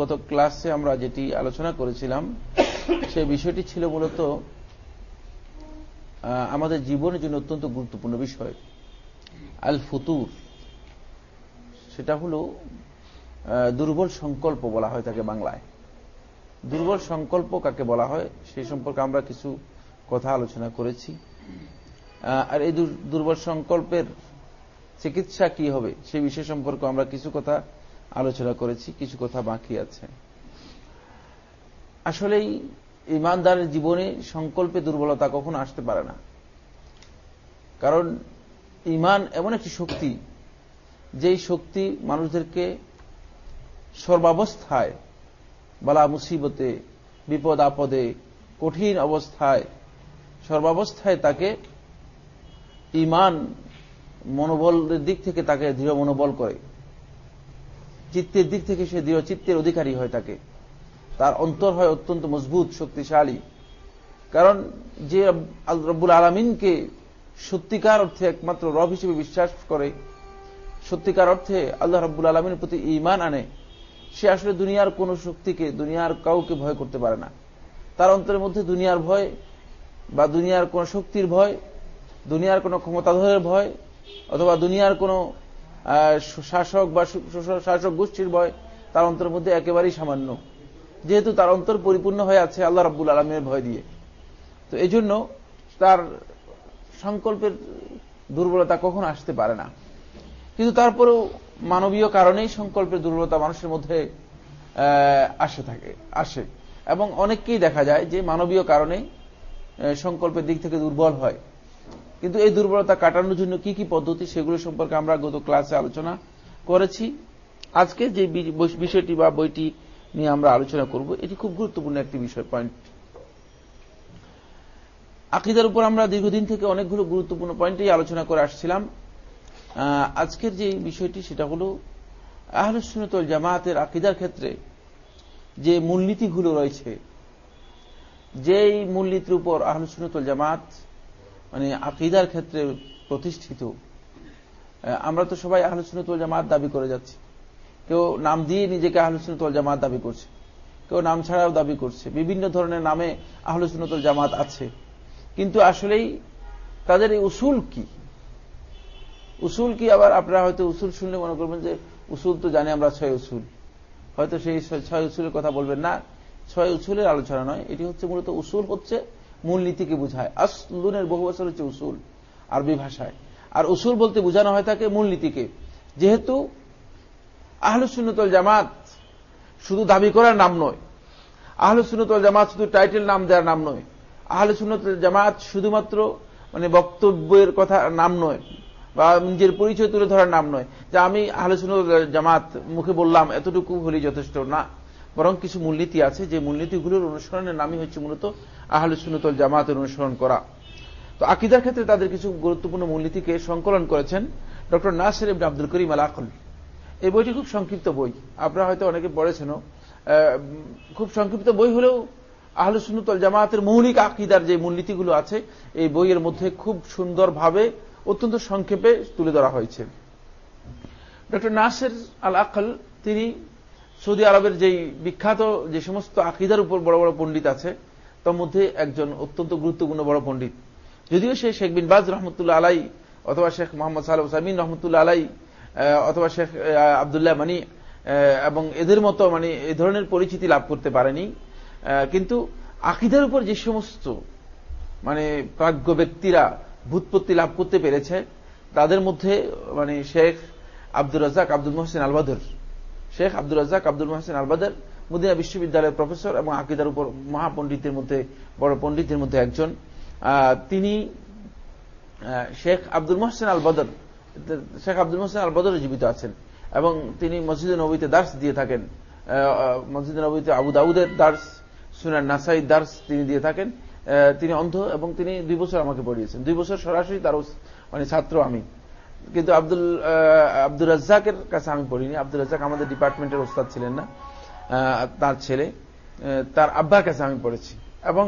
গত ক্লাসে আমরা যেটি আলোচনা করেছিলাম সে বিষয়টি ছিল মূলত আমাদের জীবনের জন্য অত্যন্ত গুরুত্বপূর্ণ বিষয়। আল ফুতুর, সেটা হল দুর্বল সংকল্প বলা হয় তাকে বাংলায়। দুর্বল সংকল্প কাকে বলা হয় সেই সম্পর্কে আমরা কিছু কথা আলোচনা করেছি। আর এই দুর্বল সংকল্পের চিকিৎসা কি হবে সেই বিষয় সম্পর্কে আমরা কিছু কথা আলোচনা করেছি, কিছু কথা বাকি আছে। আসলেই ইমানদারের জীবনে সংকল্পে দুর্বলতা কখনো আসতে পারে না। কারণ ইমান এমন একটি শক্তি, যেই শক্তি মানুষদেরকে সর্বাবস্থায়, বালা মুসিবতে, বিপদ আপদে, কঠিন অবস্থায়, সর্বাবস্থায় তাকে ইমান মনোবলের দিক থেকে তাকে দৃঢ় মনোবল করে। চিত্তের দিক থেকে সে দৃঢ় চিত্তের অধিকারী হয় তাকে। তার অন্তর হয় অত্যন্ত মজবুত, শক্তিশালী। কারণ যে রব্বুল আলমিনকে সত্যিকার অর্থে একমাত্র রব হিসেবে বিশ্বাস করে, সত্যিকার অর্থে আল্লাহ রব্বুল আলমিনের প্রতি ইমান আনে, সে আসলে দুনিয়ার কোন শক্তিকে, দুনিয়ার কাউকে ভয় করতে পারে না। তার অন্তরের মধ্যে দুনিয়ার ভয় বা দুনিয়ার কোন শক্তির ভয়, দুনিয়ার কোন ক্ষমতাধরের ভয় অথবা দুনিয়ার কোন শাসক বা শাসক গোষ্ঠীর ভয় তার অন্তর মধ্যে একেবারেই সামান্য। যেহেতু তার অন্তর পরিপূর্ণ হয়ে আছে আল্লাহ রাব্বুল আলমের ভয় দিয়ে। তো এই জন্য তার সংকল্পের দুর্বলতা কখন আসতে পারে না। কিন্তু তারপরেও মানবীয় কারণেই সংকল্পের দুর্বলতা মানুষের মধ্যে আসে থাকে, আসে। এবং অনেককেই দেখা যায় যে মানবীয় কারণে সংকল্পের দিক থেকে দুর্বল হয়। কিন্তু এই দুর্বলতা কাটানোর জন্য কি কি পদ্ধতি সেগুলো সম্পর্কে আমরা গত ক্লাসে আলোচনা করেছি। আজকে যে বিষয়টি বা বইটি নিয়ে আমরা আলোচনা করব, এটি খুব গুরুত্বপূর্ণ একটি বিষয় পয়েন্ট আকিদার উপর আমরা দীর্ঘদিন থেকে অনেকগুলো গুরুত্বপূর্ণ পয়েন্টেই আলোচনা করে আসছিলাম। আজকের যে বিষয়টি সেটা হল আহলুসুনতল জামায়াতের আকিদার ক্ষেত্রে যে মূলনীতিগুলো রয়েছে, যেই মূলনীতির উপর আহলুসুনতল জামাত মানে আকিদার ক্ষেত্রে প্রতিষ্ঠিত। আমরা তো সবাই আহলুসুনতল জামাত দাবি করে যাচ্ছি। কেউ নাম দিয়ে নিজেকে আহলুসুনতল জামাত দাবি করছে, কেউ নাম ছাড়াও দাবি করছে, বিভিন্ন ধরনের নামে আহলুসুনতল জামাত আছে। কিন্তু আসলেই তাদের এই উসুল কি? উসুল কি আবার আপনারা হয়তো উসুল শুনলে মনে করবেন যে উসুল তো জানি আমরা ছয় উসুল। হয়তো সেই ছয় উসুলের কথা বলবেন না। ছয় উসুলের আলোচনা নয়, এটি হচ্ছে মূলত উসুল হচ্ছে মূলনীতিকে বোঝায়। আসলুনের বহু বছর হচ্ছে উসুল, আরবি ভাষায়। আর উসুল বলতে বোঝানো হয় থাকে মূলনীতিকে। যেহেতু আহলুসুন্নতল জামাত শুধু দাবি করার নাম নয় আহলুসুন্নতল জামাত শুধু টাইটেল নাম দেওয়ার নাম নয় আহলুসুন্নতল জামাত শুধুমাত্র মানে বক্তব্যের কথা নাম নয় বা নিজের পরিচয় তুলে ধরার নাম নয়। যে আমি আহলুসুন্নত জামাত মুখে বললাম, এতটুকু হলেই যথেষ্ট না। বরং কিছু মূলনীতি আছে, যে মূলনীতিগুলোর অনুসরণের নামই হচ্ছে মূলত আহলুসুন্নতল জামাতের অনুসরণ করা। তো আকিদার ক্ষেত্রে তাদের কিছু গুরুত্বপূর্ণ মূলনীতিকে সংকলন করেছেন doctor Nasir ibn Abdul Karim al Aql এই বইটি খুব সংক্ষিপ্ত বই। আপনারা হয়তো অনেকে পড়েছেন খুব সংক্ষিপ্ত বই হলেও আহলুসুন্নতল জামাতের মৌলিক আকিদার যে মূলনীতিগুলো আছে, এই বইয়ের মধ্যে খুব সুন্দরভাবে অত্যন্ত সংক্ষেপে তুলে ধরা হয়েছে। ডক্টর নাসের আল আকল তিনি সৌদি আরবের যেই বিখ্যাত যে সমস্ত আকিদার উপর বড় বড় পণ্ডিত আছে, তার মধ্যে একজন অত্যন্ত গুরুত্বপূর্ণ বড় পণ্ডিত। যদিও সে শেখ বিন বাজ রহমতুল্লাহ আলাই অথবা শেখ মোহাম্মদ সাল সামিন রহমতুল্লাহ আলাই অথবা শেখ আবদুল্লাহ মানি এবং এদের মতো মানে এ ধরনের পরিচিতি লাভ করতে পারেনি। কিন্তু আকিদার উপর যে সমস্ত মানে প্রাজ্ঞ ব্যক্তিরা ভূতপত্তি লাভ করতে পেরেছে, তাদের মধ্যে মানে Sheikh Abdur Razzaq Abdul Muhsin al Badr Sheikh Abdul Razzaq Abdul Muhsin al Badr Medina বিশ্ববিদ্যালয়ের প্রফেসর এবং আকিদার উপর মহাপণ্ডিতের মধ্যে, বড় পণ্ডিতের মধ্যে একজন। তিনি শেখ আব্দুল মোহসেন আল বদর শেখ আব্দুল মোহসেন আল বদর জীবিত আছেন এবং তিনি মসজিদে নবীতে দার্স দিয়ে থাকেন। মসজিদে নবীতে আবু দাউদের দার্স সুনার নাসাই দার্স তিনি দিয়ে থাকেন। তিনি অন্ধ এবং তিনি দুই বছর আমাকে পড়িয়েছেন। দুই বছর সরাসরি তার মানে ছাত্র আমি। কিন্তু আব্দুল আব্দুল রাজ্জাকের কাছে আমি পড়িনি আব্দুল রাজ্জাক আমাদের ডিপার্টমেন্টের ওস্তাদ ছিলেন না। তার ছেলে তার আব্বার কাছে আমি পড়েছি। এবং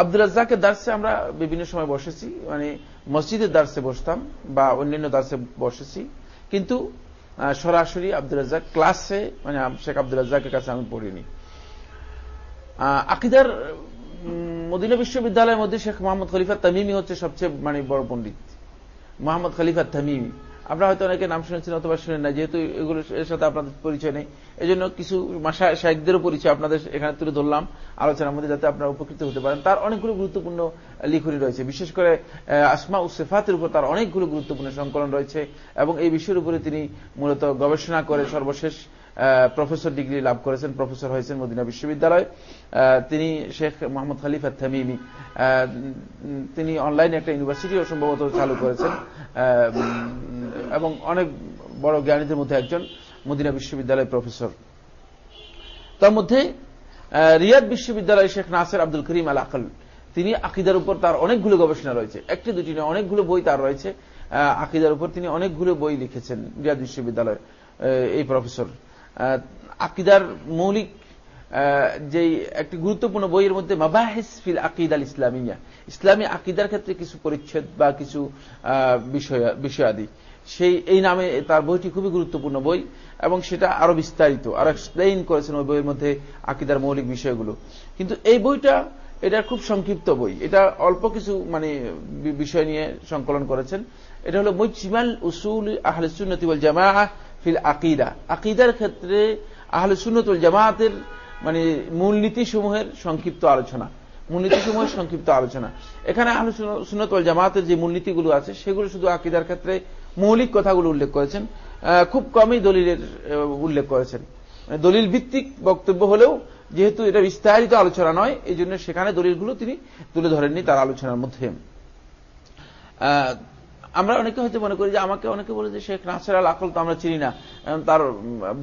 আব্দুল রাজ্জাকের দার্সে আমরা বিভিন্ন সময় বসেছি। মানে মসজিদের দার্সে বসতাম বা অন্যান্য দার্সে বসেছি। কিন্তু সরাসরি আব্দুল রাজ্জাক ক্লাসে মানে শেখ আব্দুল রাজ্জাকের কাছে আমি পড়িনি। আকিদার মদিনা বিশ্ববিদ্যালয়ের মধ্যে শেখ মোহাম্মদ খলিফা তামিমি হচ্ছে সবচেয়ে মানে বড় পণ্ডিত। মোহাম্মদ খলিফা থামিমি আমরা হয়তো অনেকে নাম শুনেছেন, অথবা শুনেন না যেহেতু এগুলো এর সাথে আপনাদের পরিচয় নেই। এই জন্য কিছু মাসা শাহিকদেরও পরিচয় আপনাদের এখানে তুলে ধরলাম আলোচনার মধ্যে, যাতে আপনারা উপকৃত হতে পারেন। তার অনেকগুলো গুরুত্বপূর্ণ লিখনি রয়েছে। বিশেষ করে আসমা ও সেফাতের উপর তার অনেকগুলো গুরুত্বপূর্ণ সংকলন রয়েছে এবং এই বিষয়ের উপরে তিনি মূলত গবেষণা করে সর্বশেষ প্রফেসর ডিগ্রি লাভ করেছেন, প্রফেসর হয়েছেন মদিনা বিশ্ববিদ্যালয়। তিনি শেখ মোহাম্মদ খালিফা থামিমি তিনি অনলাইনে একটা ইউনিভার্সিটিও সম্ভবত চালু করেছেন। এবং অনেক বড় জ্ঞানীদের মধ্যে একজন মদিনা বিশ্ববিদ্যালয়ের প্রফেসর। তার মধ্যে রিয়াদ বিশ্ববিদ্যালয়ের শেখ নাসের আব্দুল করিম আল আকল তিনি আকিদার উপর তার অনেকগুলো গবেষণা রয়েছে। একটি, দুটি নয়, অনেকগুলো বই তার রয়েছে। আকিদার উপর তিনি অনেকগুলো বই লিখেছেন রিয়াদ বিশ্ববিদ্যালয় এই প্রফেসর। আকিদার মৌলিক যেই একটি গুরুত্বপূর্ণ বইয়ের মধ্যে মাবাহিস ফিল আকিদ আল ইসলামিয়া। ইসলামী আকিদার ক্ষেত্রে কিছু পরিচ্ছেদ বা কিছু বিষয়াদি। সেই, এই নামে তার বইটি খুবই গুরুত্বপূর্ণ বই এবং সেটা আরও বিস্তারিত, আরও এক্সপ্লেইন করেছেন ওই বইয়ের মধ্যে আকিদার মৌলিক বিষয়গুলো। কিন্তু এই বইটা, এটা খুব সংক্ষিপ্ত বই। এটা অল্প কিছু মানে বিষয় নিয়ে সংকলন করেছেন। এটা হলো মুজিমাল উসুল আহলে সুন্নতি ওয়াল জামা ফিল আকিদা। আকিদার ক্ষেত্রে আহলে সুন্নতুল জামাতের মানে মূলনীতি সমূহের সংক্ষিপ্ত আলোচনা। মূলনীতি সমূহের সংক্ষিপ্ত আলোচনা। এখানে আহলে সুন্নতুল জামাতের যে মূলনীতিগুলো আছে, সেগুলো শুধু আকিদার ক্ষেত্রে মৌলিক কথাগুলো উল্লেখ করেছেন খুব কমই দলিলের উল্লেখ করেছেন। মানে দলিল ভিত্তিক বক্তব্য হলেও যেহেতু এটা বিস্তারিত আলোচনা নয়, এই জন্য সেখানে দলিলগুলো তিনি তুলে ধরেননি তার আলোচনার মধ্যে। আমরা অনেকে হয়তো মনে করি যে আমাকে অনেকে বলে যে শেখ নাসের আল আকল তো আমরা চিনি না তার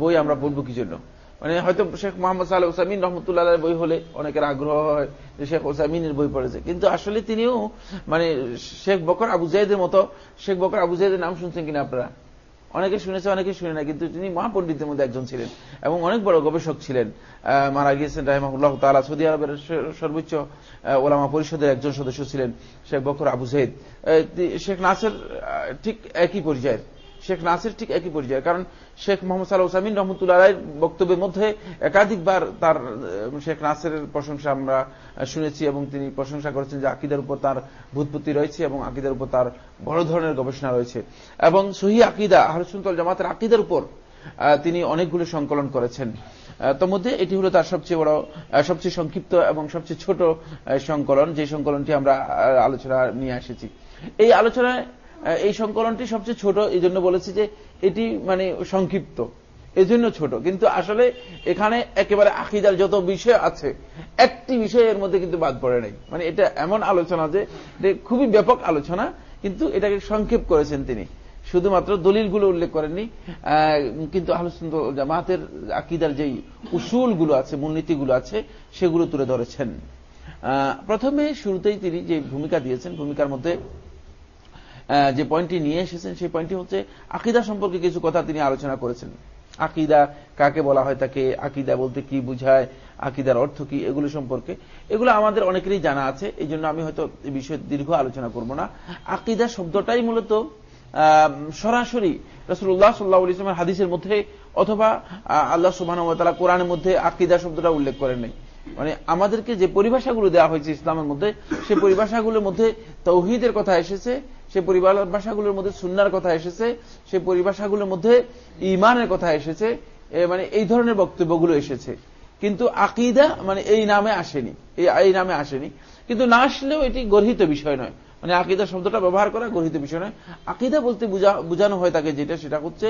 বই আমরা পড়ব কি জন্য? মানে হয়তো শেখ মোহাম্মদ সাহেব ওসামিন রহমতুল্লাহ বই হলে অনেকের আগ্রহ হয় যে শেখ ওসামিনের বই পড়েছে। কিন্তু আসলে তিনিও মানে শেখ বকর আবু মতো, শেখ বকর আবু নাম শুনছেন কিনা আপনারা? অনেকে শুনেছে, অনেকে শুনে না কিন্তু তিনি মহাপণ্ডিতের মধ্যে একজন ছিলেন এবং অনেক বড় গবেষক ছিলেন। মারা গিয়েছেন রাহিমাহুল্লাহ তালা সৌদি আরবের সর্বোচ্চ ওলামা পরিষদের একজন সদস্য ছিলেন, শেখ বকর আবু জেদ শেখ নাসের ঠিক একই পর্যায়ের। শেখ নাসির ঠিক একই পর্যায়ে কারণ শেখ মোহাম্মদ সাল্লাহ সামিন রহমতুল্লাহ রায়ের বক্তব্যের মধ্যে একাধিকবার তার শেখ নাসের প্রশংসা আমরা শুনেছি এবং তিনি প্রশংসা করেছেন যে আকিদের উপর তার ভূতপত্তি রয়েছে এবং আকিদের উপর তার বড় ধরনের গবেষণা রয়েছে। এবং সহি আকিদা আহরসুন্তল জামাতের আকিদের উপর তিনি অনেকগুলো সংকলন করেছেন। তোর মধ্যে এটি হলো তার সবচেয়ে বড় সবচেয়ে সংক্ষিপ্ত এবং সবচেয়ে ছোট সংকলন। যে সংকলনটি আমরা আলোচনা নিয়ে এসেছি। এই আলোচনায় এই সংকলনটি সবচেয়ে ছোট এই জন্য বলেছি যে এটি মানে সংক্ষিপ্ত। এই জন্য ছোট। কিন্তু আসলে এখানে একেবারে আকিদার যত বিষয় আছে, একটি বিষয় এর মধ্যে কিন্তু বাদ পড়ে নাই। মানে এটা এমন আলোচনা যে খুবই ব্যাপক আলোচনা, কিন্তু এটাকে সংক্ষেপ করেছেন তিনি। শুধুমাত্র দলিলগুলো উল্লেখ করেননি। কিন্তু আলোচনা জামাতের আকিদার যেই উসুলগুলো আছে, মূলনীতিগুলো আছে, সেগুলো তুলে ধরেছেন। প্রথমে শুরুতেই তিনি যে ভূমিকা দিয়েছেন, ভূমিকার মধ্যে যে পয়েন্টটি নিয়ে এসেছেন, সেই পয়েন্টটি হচ্ছে আকিদা সম্পর্কে কিছু কথা তিনি আলোচনা করেছেন। আকিদা কাকে বলা হয় তাকে, আকিদা বলতে কি বুঝায়, আকিদার অর্থ কি, এগুলো সম্পর্কে। এগুলো আমাদের অনেকেরই জানা আছে এই জন্য আমি হয়তো এই বিষয়ে দীর্ঘ আলোচনা করব না। আকিদা শব্দটাই মূলত সরাসরি রসুল্লাহ সাল্লাহ ইসলামের হাদিসের মধ্যে অথবা আল্লাহ সুবাহ কোরআনের মধ্যে আকিদা শব্দটা উল্লেখ করেন নাই। মানে আমাদেরকে যে পরিভাষাগুলো দেওয়া হয়েছে ইসলামের মধ্যে সেই পরিভাষাগুলোর মধ্যে তৌহিদের কথা এসেছে সে পরিভাষাগুলোর মধ্যে সুন্নার কথা এসেছে, সে পরিভাষাগুলোর মধ্যে ইমানের কথা এসেছে মানে এই ধরনের বক্তব্যগুলো এসেছে। কিন্তু আকিদা মানে এই নামে আসেনি, এই নামে আসেনি। কিন্তু না আসলেও এটি গর্হিত বিষয় নয়। মানে আকিদা শব্দটা ব্যবহার করা গর্হিত বিষয় নয়। আকিদা বলতে বোঝানো হয় তাকে যেটা, সেটা হচ্ছে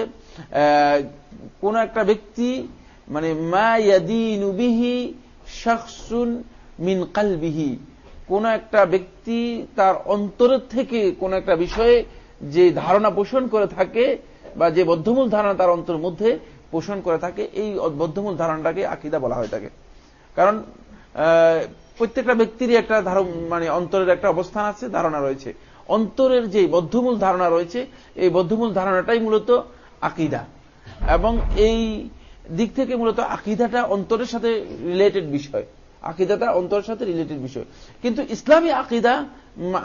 কোন একটা ব্যক্তি মানে মা ইয়াদিনুবিহি শাকসুন মিন কালবিহি। কোন একটা ব্যক্তি তার অন্তরের থেকে কোন একটা বিষয়ে যে ধারণা পোষণ করে থাকে বা যে বদ্ধমূল ধারণা তার অন্তর মধ্যে পোষণ করে থাকে, এই বদ্ধমূল ধারণাটাকে আকিদা বলা হয়ে থাকে কারণ প্রত্যেকটা ব্যক্তিরই একটা মানে অন্তরের একটা অবস্থান আছে, ধারণা রয়েছে। অন্তরের যে বদ্ধমূল ধারণা রয়েছে, এই বদ্ধমূল ধারণাটাই মূলত আকিদা। এবং এই দিক থেকে মূলত আকিদাটা অন্তরের সাথে রিলেটেড বিষয়। আকিদাটা অন্তরের সাথে রিলেটেড বিষয়। কিন্তু ইসলামী আকিদা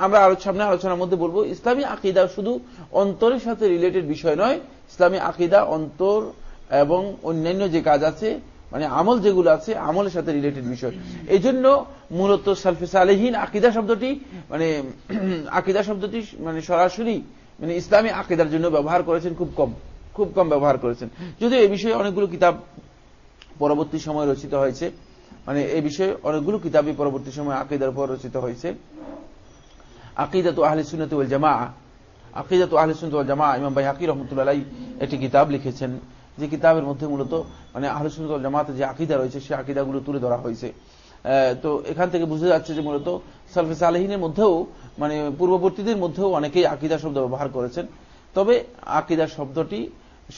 আমরা সামনে আলোচনার মধ্যে বলব, ইসলামী আকিদা শুধু অন্তরের সাথে রিলেটেড বিষয় নয়, ইসলামী আকিদা অন্তর এবং অন্যান্য যে কাজ আছে মানে আমল যেগুলো আছে, আমলের সাথে রিলেটেড বিষয়। এই জন্য মূলত সালফে সালেহীন আকিদা শব্দটি মানে আকিদা শব্দটি মানে সরাসরি মানে ইসলামী আকিদার জন্য ব্যবহার করেছেন খুব কম খুব কম ব্যবহার করেছেন। যদিও এই বিষয়ে অনেকগুলো কিতাব পরবর্তী সময় রচিত হয়েছে। মানে এই বিষয়ে অনেকগুলো কিতাবই পরবর্তী সময় আকিদার উপর রচিত হয়েছে। আকিদা তো আহলে সুনত ওয়াল জামা আকিদা তো আহলে সুনত ওয়াল জামা ইমাম ভাই হাকির রহমতুল্লাহ একটি কিতাব লিখেছেন। যে কিতাবের মধ্যে মূলত মানে আহলে সুনত ওয়াল জামাতে যে আকিদা রয়েছে, সে আকিদাগুলো তুলে ধরা হয়েছে। তো এখান থেকে বুঝে যাচ্ছে যে মূলত সালফে আলহিনের মধ্যেও মানে পূর্ববর্তীদের মধ্যেও অনেকেই আকিদা শব্দ ব্যবহার করেছেন। তবে আকিদা শব্দটি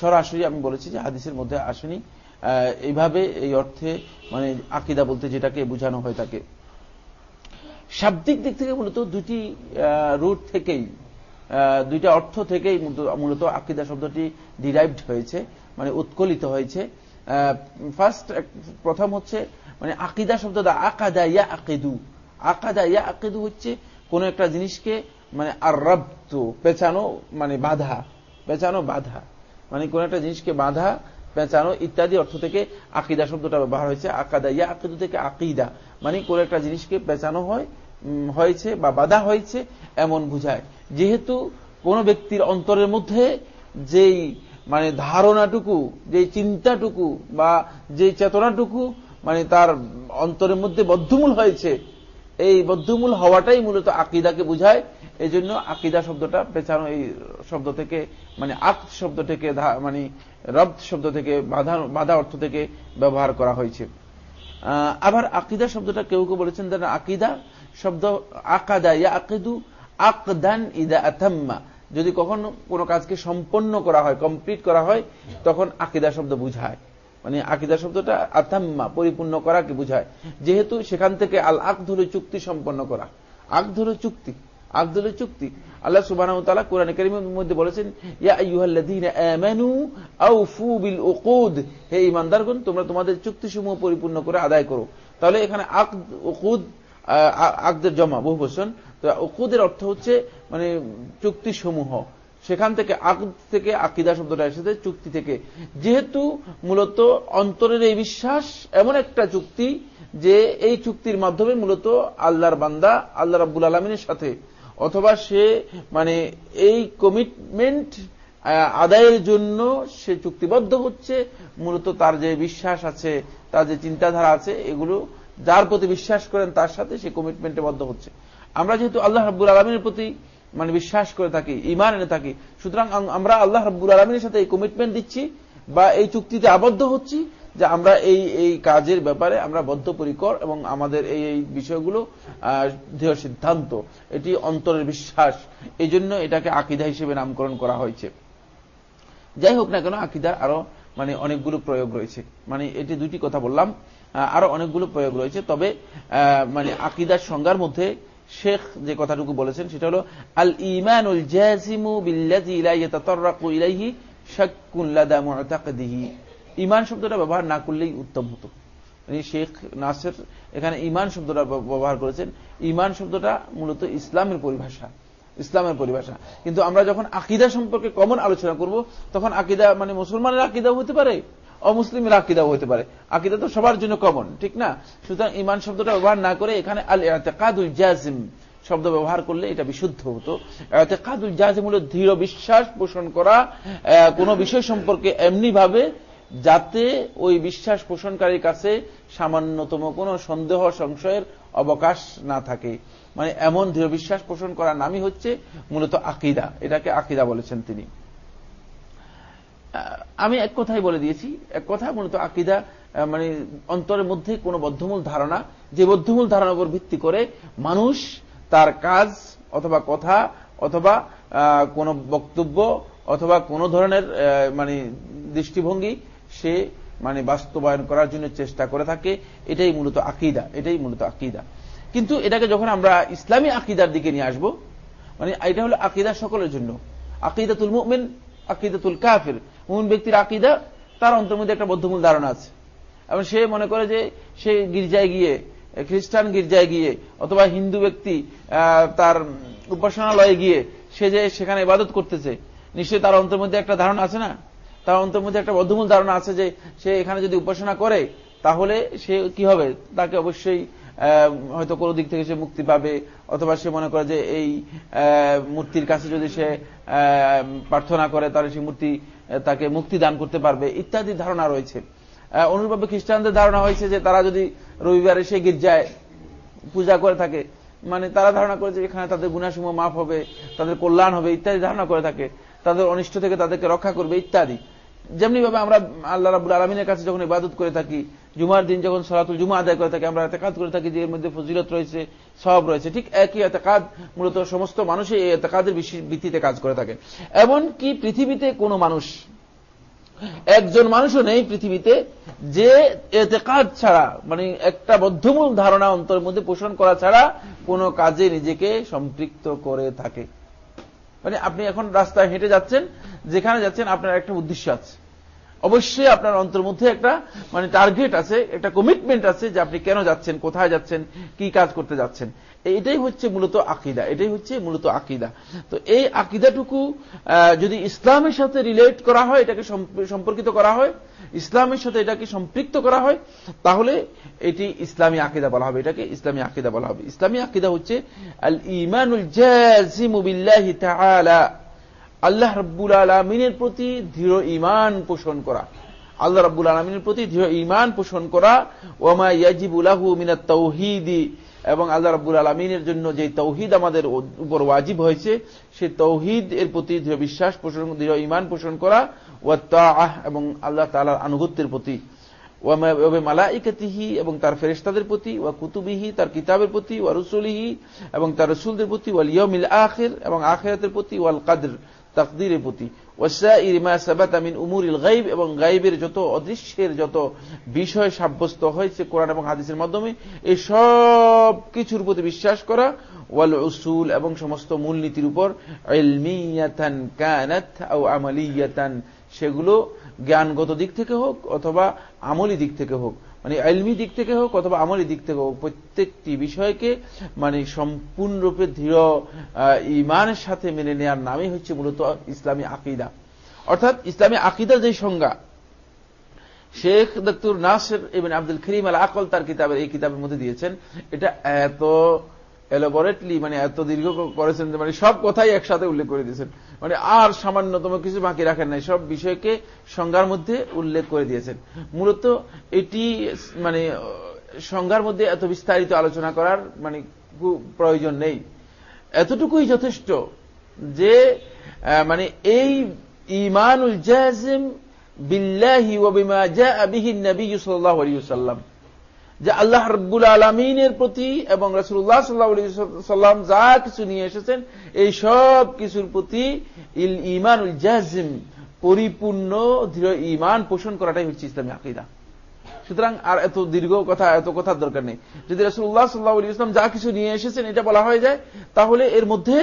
সরাসরি আমি বলেছি যে হাদিসের মধ্যে আসেনি। এইভাবে এই অর্থে মানে আকিদা বলতে যেটাকে বোঝানো হয়ে থাকে শাব্দিক দিক থেকে মূলত দুটি রুট থেকেই দুইটা অর্থ থেকেই মূলত আকিদা শব্দটি ডিরাইভড হয়েছে মানে উৎকলিত হয়েছে। ফার্স্ট প্রথম হচ্ছে মানে আকিদা শব্দটা আকাদা ইয়া আকিদু। আকাদা ইয়া আকিদু হচ্ছে কোন একটা জিনিসকে মানে আর রব্ত পেঁচানো মানে বাধা, পেঁচানো বাধা। মানে কোন একটা জিনিসকে বাধা পেঁচানো ইত্যাদি অর্থ থেকে আকিদা শব্দটা ব্যবহার হয়েছে। আকাদা ইয়া আকিদু থেকে আকিদা। মানে কোন একটা জিনিসকে পেঁচানো হয় হয়েছে বা বাধা হয়েছে এমন বুঝায়। যেহেতু কোন ব্যক্তির অন্তরের মধ্যে যেই মানে ধারণাটুকু যে চিন্তাটুকু বা যে চেতনাটুকু মানে তার অন্তরের মধ্যে বদ্ধমূল হয়েছে এই বদ্ধমূল হওয়াটাই মূলত আকিদাকে বুঝায়। এই জন্য আকিদা শব্দটা পেছানো এই শব্দ থেকে মানে আক শব্দ থেকে মানে রব শব্দ থেকে বাধা বাধা অর্থ থেকে ব্যবহার করা হয়েছে। আবার আকিদা শব্দটা কেউ কেউ বলেছেন তারা আকিদা শব্দ আকাদা ইয়া আকিদু আকদান ইদা আথাম্মা যদি কখনো কোনো কাজকে সম্পন্ন করা হয়, কমপ্লিট করা হয়, তখন আকিদা শব্দ বুঝায়। মানে আকিদা শব্দটা আতাম্মা, পরিপূর্ণ করাকে বুঝায়? যেহেতু সেখান থেকে আল ধরে চুক্তি সম্পন্ন করা। আক ধরে চুক্তি আক ধরে চুক্তি। আল্লাহ সুবাহ কোরআন করিমের মধ্যে বলেছেন হে ইমানদারগুন তোমরা তোমাদের চুক্তিসমূহ পরিপূর্ণ করে আদায় করো। তাহলে এখানে আক উকুদ আকদের জমা, বহু বছর তো উকুদের অর্থ হচ্ছে মানে চুক্তিসমূহ। সেখান থেকে আক থেকে আকিদা শব্দটা এসেছে, চুক্তি থেকে। যেহেতু মূলত অন্তরের এই বিশ্বাস এমন একটা চুক্তি যে এই চুক্তির মাধ্যমে মূলত আল্লাহর বান্দা, আল্লাহ রাব্বুল আলমিনের সাথে, অথবা সে মানে এই কমিটমেন্ট আদায়ের জন্য সে চুক্তিবদ্ধ হচ্ছে, মূলত তার যে বিশ্বাস আছে, তার যে চিন্তাধারা আছে, এগুলো যার প্রতি বিশ্বাস করেন তার সাথে সে কমিটমেন্টে বদ্ধ হচ্ছে। আমরা যেহেতু আল্লাহ রাব্বুল আলমিনের প্রতি মানে বিশ্বাস করে থাকি ইমান এনে থাকি। সুতরাং আমরা আল্লাহ রব্বুল আলমীর সাথে এই কমিটমেন্ট দিচ্ছি বা এই চুক্তিতে আবদ্ধ হচ্ছি যে আমরা এই এই কাজের ব্যাপারে আমরা বদ্ধপরিকর এবং আমাদের এই এই বিষয়গুলো দৃঢ় সিদ্ধান্ত। এটি অন্তরের বিশ্বাস। এই জন্য এটাকে আকিদা হিসেবে নামকরণ করা হয়েছে। যাই হোক না কেন, আকিদার আরও মানে অনেকগুলো প্রয়োগ রয়েছে। মানে এটি দুটি কথা বললাম। আরও অনেকগুলো প্রয়োগ রয়েছে। তবে মানে আকিদার সংজ্ঞার মধ্যে শেখ যে কথাটুকু বলেছেন, সেটা হল, আল ইমানুল জাজিমু বিল্লাজি মুতাকাদিহি। ইমান শব্দটা ব্যবহার না করলেই উত্তম হতো। মানে শেখ নাসের এখানে ইমান শব্দটা ব্যবহার করেছেন। ইমান শব্দটা মূলত ইসলামের পরিভাষা ইসলামের পরিভাষা। কিন্তু আমরা যখন আকিদা সম্পর্কে কমন আলোচনা করব, তখন আকিদা মানে মুসলমানের আকিদা হতে পারে অমুসলিমের আকিদাও হতে পারে। আকিদা তো সবার জন্য কমন ঠিক না? সুতরাং ইমান শব্দটা ব্যবহার না করে এখানে আল কাদুল জাজিম শব্দ ব্যবহার করলে এটা বিশুদ্ধ হতো। কাদুল জাজিম হল দৃঢ় বিশ্বাস পোষণ করা কোন বিষয় সম্পর্কে এমনি ভাবে যাতে ওই বিশ্বাস পোষণকারীর কাছে সামান্যতম কোন সন্দেহ, সংশয়ের অবকাশ না থাকে। মানে এমন দৃঢ় বিশ্বাস পোষণ করার নামই হচ্ছে মূলত আকিদা। এটাকে আকিদা বলেছেন তিনি। আমি এক কথাই বলে দিয়েছি। এক কথা মূলত আকিদা মানে অন্তরের মধ্যে কোন বদ্ধমূল ধারণা। যে বদ্ধমূল ধারণার উপর ভিত্তি করে মানুষ তার কাজ অথবা কথা অথবা কোন বক্তব্য অথবা কোন ধরনের মানে দৃষ্টিভঙ্গি সে মানে বাস্তবায়ন করার জন্য চেষ্টা করে থাকে। এটাই মূলত আকিদা, এটাই মূলত আকিদা। কিন্তু এটাকে যখন আমরা ইসলামী আকিদার দিকে নিয়ে আসব মানে এটা হলো আকিদা সকলের জন্য। আকিদা আকিদাতুল মুমিন, আকিদাতুল কাফির। মুমিন ব্যক্তির আকিদা, তার অন্তর মধ্যে একটা বদ্ধমূল ধারণা আছে। এবং সে মনে করে যে সে গির্জায় গিয়ে, খ্রিস্টান গির্জায় গিয়ে, অথবা হিন্দু ব্যক্তি তার উপাসনালয়ে গিয়ে সে যে সেখানে ইবাদত করতেছে, নিশ্চয়ই তার অন্তর মধ্যে একটা ধারণা আছে না? তার অন্তর মধ্যে একটা বদ্ধমূল ধারণা আছে যে সে এখানে যদি উপাসনা করে, তাহলে সে কি হবে? তাকে অবশ্যই হয়তো কোনো দিক থেকে সে মুক্তি পাবে, অথবা সে মনে করে যে এই মূর্তির কাছে যদি সে প্রার্থনা করে, তাহলে সেই মূর্তি তাকে মুক্তি দান করতে পারবে ইত্যাদি ধারণা রয়েছে। অনুরূপভাবে খ্রিস্টানদের ধারণা হয়েছে যে তারা যদি রবিবারে সে গির্জায় পূজা করে থাকে মানে তারা ধারণা করে যে এখানে তাদের গুণাসমূহ মাফ হবে, তাদের কল্যাণ হবে, ইত্যাদি ধারণা করে থাকে, তাদের অনিষ্ট থেকে তাদেরকে রক্ষা করবে, ইত্যাদি। যেমনিভাবে আমরা আল্লাহ রাবুল আলমিনের কাছে যখন ইবাদত করে থাকি জুমার দিন যখন সরাতুল জুমা আদায় করে থাকি, আমরা এতেকাদ করে থাকি যে এর মধ্যে ফজিলত রয়েছে সব রয়েছে। ঠিক একই এতেকাদ মূলত সমস্ত মানুষই এই এতেকাদের ভিত্তিতে কাজ করে থাকে। এমনকি পৃথিবীতে কোনো মানুষ, একজন মানুষও নেই পৃথিবীতে যে এতেকাদ ছাড়া মানে একটা বদ্ধমূল ধারণা অন্তরের মধ্যে পোষণ করা ছাড়া কোনো কাজে নিজেকে সম্পৃক্ত করে থাকে। মানে আপনি এখন রাস্তায় হেঁটে যাচ্ছেন, যেখানে যাচ্ছেন আপনার একটা উদ্দেশ্য আছে। অবশ্যই আপনার অন্তর মধ্যে একটা মানে টার্গেট আছে, একটা কমিটমেন্ট আছে যে আপনি কেন যাচ্ছেন, কোথায় যাচ্ছেন, কি কাজ করতে যাচ্ছেন। এটাই হচ্ছে মূলত আকিদা, এটাই হচ্ছে মূলত আকিদা। তো এই আকিদাটুকু যদি ইসলামের সাথে রিলেট করা হয়, এটাকে সম্পর্কিত করা হয়, ইসলামের সাথে এটাকে সম্পৃক্ত করা হয়, তাহলে এটি ইসলামী আকিদা বলা হবে। এটাকে ইসলামী আকিদা বলা হবে। ইসলামী আকিদা হচ্ছে আল ইমানুল জাজিমুবিল্লাহি আল্লাহ রব্বুল আলমিনের প্রতি দৃঢ় ইমান পোষণ করা। আল্লাহ রব্বুল আলমিনের প্রতি দৃঢ় ইমান পোষণ করা। ওমা ইয়াজিবুলাহু মিনা তৌহিদি এবং আল্লাহ রব্বুল আলমিনের জন্য যে তৌহিদ আমাদের উপর ওয়াজিব হয়েছে, সে তৌহিদ এর প্রতি দৃঢ় বিশ্বাস পোষণ দৃঢ় ইমান পোষণ করা। ওয়াত্তাহ এবং আল্লাহ তালার আনুগত্যের প্রতি। মালাইকাতিহি এবং তার ফেরেস্তাদের প্রতি, ওয়া কুতুবিহি, তার কিতাবের প্রতি, ওয়া রসুলিহি এবং তার রসুলদের প্রতি, ওয়াল ইয়মিল আখের এবং আখেরাতের প্রতি, ওয়াল কাদর। তাকদিরের প্রতি। এবং গাইবের যত অদৃশ্যের যত বিষয় সাব্যস্ত হয়েছে কোরআন এবং হাদিসের মাধ্যমে, এই সব কিছুর প্রতি বিশ্বাস করা ওয়াল উসুল এবং সমস্ত মূলনীতির উপর আমালিয়াতান, সেগুলো জ্ঞানগত দিক থেকে হোক অথবা আমলি দিক থেকে হোক। মানে আলমি দিক থেকে হোক অথবা আমলি দিক থেকে হোক, প্রত্যেকটি বিষয়কে মানে সম্পূর্ণরূপে দৃঢ় ইমানের সাথে মেনে নেওয়ার নামই হচ্ছে মূলত ইসলামী আকিদা। অর্থাৎ ইসলামী আকিদার যে সংজ্ঞা, শেখ দত্তুর নাসের এবং আব্দুল করিম আল আকল তার কিতাবের, এই কিতাবের মধ্যে দিয়েছেন, এটা এত এলোবরেটলি মানে এত দীর্ঘ করেছেন মানে সব কথাই একসাথে উল্লেখ করে দিয়েছেন। মানে আর সামান্যতম কিছু বাকি রাখেন নাই, সব বিষয়কে সংজ্ঞার মধ্যে উল্লেখ করে দিয়েছেন। মূলত এটি মানে সংজ্ঞার মধ্যে এত বিস্তারিত আলোচনা করার মানে প্রয়োজন নেই। এতটুকুই যথেষ্ট যে মানে এই ইমানুল জাজিম বিল্লাহি ওবিমা জা বিহি নবী সাল্লাহ যে আল্লাহ রব্বুল আলমিনের প্রতি এবং রসুল্লাহ সাল্লাহ সাল্লাম যা কিছু নিয়ে এসেছেন, এই সব কিছুর প্রতি ইল ইমান উল জাজিম পরিপূর্ণ দৃঢ় ইমান পোষণ করাটাই হচ্ছে ইসলামী আকিদা। সুতরাং আর এত দীর্ঘ কথা, এত কথার দরকার নেই। যদি রসুল্লাহ সাল্লাহ ইসলাম যা কিছু নিয়ে এসেছেন, এটা বলা হয়ে যায়, তাহলে এর মধ্যে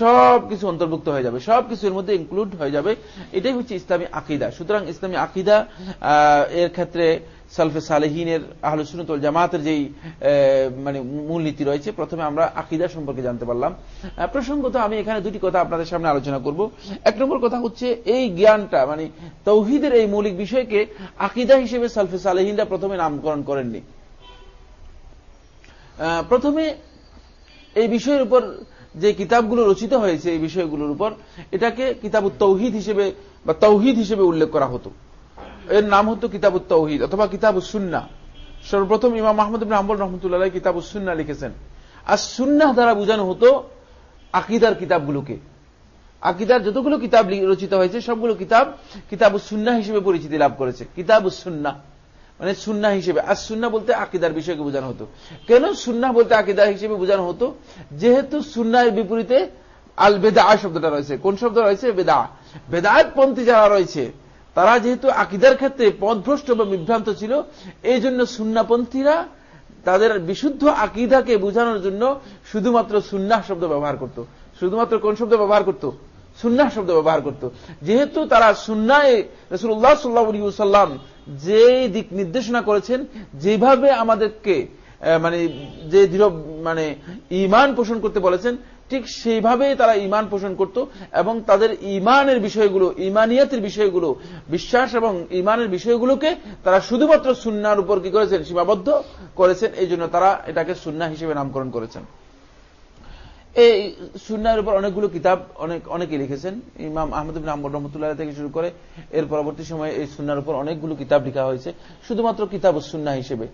সব কিছু অন্তর্ভুক্ত হয়ে যাবে। সব কিছু এর মধ্যে ইনক্লুড হয়ে যাবে। এটাই হচ্ছে ইসলামী আকিদা। সুতরাং ইসলামী আকিদা এর ক্ষেত্রে সালফে সালেহিনের আহলুসুনতল জামাতের যেই মানে মূলনীতি রয়েছে, প্রথমে আমরা আকিদা সম্পর্কে জানতে পারলাম। প্রসঙ্গত আমি এখানে দুটি কথা আপনাদের সামনে আলোচনা করব। এক নম্বর কথা হচ্ছে, এই জ্ঞানটা মানে তৌহিদের এই মৌলিক বিষয়কে আকিদা হিসেবে সালফে সালেহিনরা প্রথমে নামকরণ করেননি। প্রথমে এই বিষয়ের উপর যে কিতাবগুলো রচিত হয়েছে, এই বিষয়গুলোর উপর এটাকে কিতাব তৌহিদ হিসেবে বা তৌহিদ হিসেবে উল্লেখ করা হতো। এর নাম হতো কিতাবুত তৌহিদ অথবা কিতাব সুন্না সর্বপ্রথম ইমাম মাহমুদ হাম্বুল রহমতুল্লাহ কিতাব সুন্না লিখেছেন। আর সুন্না দ্বারা বোঝানো হতো আকিদার কিতাবগুলোকে। আকিদার যতগুলো কিতাব রচিত হয়েছে, সবগুলো কিতাব কিতাব সুন্না হিসেবে পরিচিতি লাভ করেছে। কিতাব সুন্না মানে সুন্না হিসেবে। আর সুন্না বলতে আকিদার বিষয়কে বোঝানো হতো। কেন সুন্না বলতে আকিদার হিসেবে বোঝানো হতো? যেহেতু সুন্নার বিপরীতে আল বেদা শব্দটা রয়েছে। কোন শব্দ রয়েছে? বেদা বেদায়ত পন্থী যারা রয়েছে তারা যেহেতু আকিদার ক্ষেত্রে পথভ্রষ্ট বা বিভ্রান্ত ছিল এই জন্য সুন্নাপন্থীরা তাদের বিশুদ্ধ আকিদাকে বোঝানোর জন্য শুধুমাত্র সুন্না শব্দ ব্যবহার করত। শুধুমাত্র কোন শব্দ ব্যবহার করত? সুন্না শব্দ ব্যবহার করত। যেহেতু তারা সুন্নায় রসুল্লাহ সাল্লাহ সাল্লাম যে দিক নির্দেশনা করেছেন, যেভাবে আমাদেরকে মানে যে দৃঢ় মানে ইমান পোষণ করতে বলেছেন ঠিক সেইভাবে তারা ইমান পোষণ করত এবং তাদের ইমানের বিষয়গুলো ইমানিয়াতের বিষয়গুলো, বিশ্বাস এবং ইমানের বিষয়গুলোকে তারা শুধুমাত্র সুন্নার উপর কি করেছেন? সীমাবদ্ধ করেছেন। এই জন্য তারা এটাকে সুন্না হিসেবে নামকরণ করেছেন। এই সুন্নার উপর অনেকগুলো কিতাব অনেক অনেকে লিখেছেন। ইমাম আহমদ আহমদ রহমতুল্লাহ থেকে শুরু করে এর পরবর্তী সময়ে এই সুন্নার উপর অনেকগুলো কিতাব লেখা হয়েছে, শুধুমাত্র কিতাব সুন্না হিসেবে।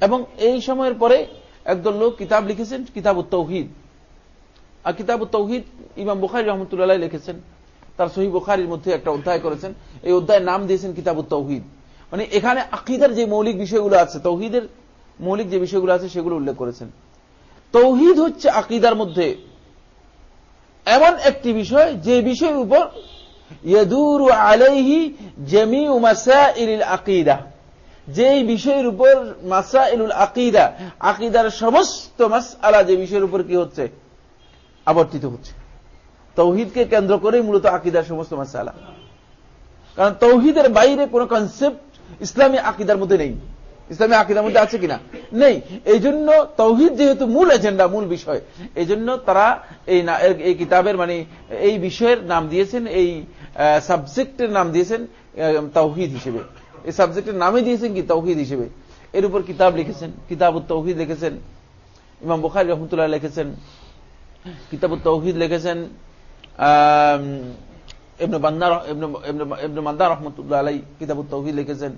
এবং এই সময়ের পরে একদল লোক কিতাব লিখেছেন, কিতাব তৌহিদ। কিতাব তৌহিদ ইমাম বুখারি রহমতুল্লাহ লিখেছেন। তার সহি বুখারির মধ্যে একটা অধ্যায় করেছেন। এই অধ্যায়ের নাম দিয়েছেন কিতাব তৌহিদ মানে এখানে আকিদার যে মৌলিক বিষয়গুলো আছে, তৌহিদের মৌলিক যে বিষয়গুলো আছে, সেগুলো উল্লেখ করেছেন। তৌহিদ হচ্ছে আকিদার মধ্যে এমন একটি বিষয়, যে বিষয়ের উপর ইয়দুর আলাইহি জেমি উমাসা ইল আকিদা। যেই বিষয়ের উপর মাসা ইলুল আকিদা, আকিদার সমস্ত মাস আলা যে বিষয়ের উপর কি হচ্ছে? আবর্তিত হচ্ছে। তৌহিদকে কেন্দ্র করেই মূলত আকিদার সমস্ত মাসালা। কারণ তৌহিদের বাইরে কোন কনসেপ্ট ইসলামী আকিদার মধ্যে নেই। ইসলামী আকিদার মধ্যে আছে কিনা? নেই। এই জন্য তৌহিদ যেহেতু মূল এজেন্ডা মূল বিষয়, এই জন্য তারা এই এই কিতাবের মানে এই বিষয়ের নাম দিয়েছেন, এই সাবজেক্টের নাম দিয়েছেন তৌহিদ হিসেবে। এই সাবজেক্টের নামে দিয়েছেন কি? তৌহিদ হিসেবে। এর উপর কিতাব লিখেছেন কিতাব তৌহিদ লিখেছেন, ইমাম বুখারি রহমতুল্লাহ লিখেছেন কিতাব তৌহিদ লিখেছেন মান্দা রহমতুল্লাহ আলাই কিতাব তৌহিদ লিখেছেন।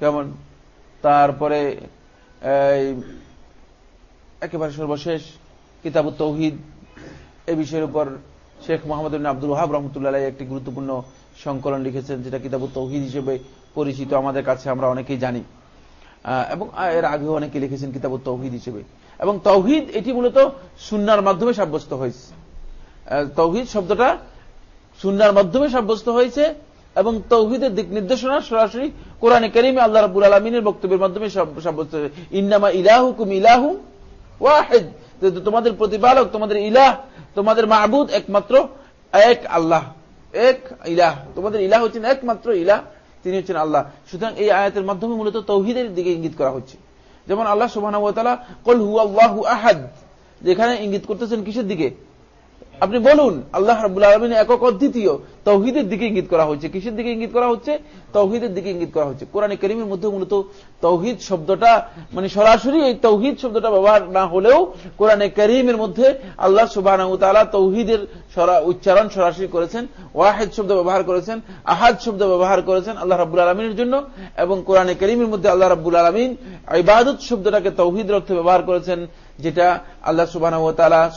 কেমন? তারপরে একেবারে সর্বশেষ কিতাব তৌহিদ, এ বিষয়ের উপর শেখ মোহাম্মদ আব্দুল ওহাব রহমতুল্লাহ একটি গুরুত্বপূর্ণ সংকলন লিখেছেন, যেটা কিতাব তৌহিদ হিসেবে পরিচিত, আমাদের কাছে আমরা অনেকেই জানি। এবং এর আগেও অনেকে লিখেছেন কিতাব তৌহিদ হিসেবে। এবং তৌহিদ এটি মূলত সুনার মাধ্যমে সাব্যস্ত হয়েছে। তৌহিদ শব্দটা সুনার মাধ্যমে সাব্যস্ত হয়েছে এবং তৌহিদের দিক নির্দেশনা সরাসরি কোরআনে করিমে আল্লাহ রাবুল আলমিনের বক্তব্যের মাধ্যমে সাব্যস্ত হয়েছে। ইন্নামা ইলাহুকুম ইলাহু ওয়াহেদ। তোমাদের প্রতিপালক, তোমাদের ইলাহ, তোমাদের মাহবুদ একমাত্র এক আল্লাহ, এক ইলাহ। তোমাদের ইলাহ হচ্ছেন একমাত্র ইলাহ, তিনি হচ্ছেন আল্লাহ। সুতরাং এই আয়াতের মাধ্যমে মূলত তৌহিদের দিকে ইঙ্গিত করা হচ্ছে। যেমন আল্লাহ সুবাহ কল হু আল্লাহ আহাদ যেখানে ইঙ্গিত করতেছেন কিসের দিকে? আপনি বলুন, আল্লাহ রাবুল আলমিন একক অদ্বিতীয় তৌহিদের দিকে ইঙ্গিত করা হচ্ছে। কিসের দিকে ইঙ্গিত করা হচ্ছে? তৌহিদের দিকে ইঙ্গিত করা হচ্ছে। কোরআন করিমের মধ্যে মূলত তৌহিদ শব্দটা মানে সরাসরি এই তৌহিদ শব্দটা ব্যবহার না হলেও কোরআনে করিমের মধ্যে আল্লাহ সুবাহ তৌহিদের উচ্চারণ সরাসরি করেছেন, ওয়াহেদ শব্দ ব্যবহার করেছেন, আহাদ শব্দ ব্যবহার করেছেন আল্লাহ রাবুল আলমিনের জন্য এবং কোরআনে করিমের মধ্যে আল্লাহ রাবুল আলমিন ইবাদত শব্দটাকে তৌহিদ অর্থে ব্যবহার করেছেন। যেটা আল্লাহ সুবাহ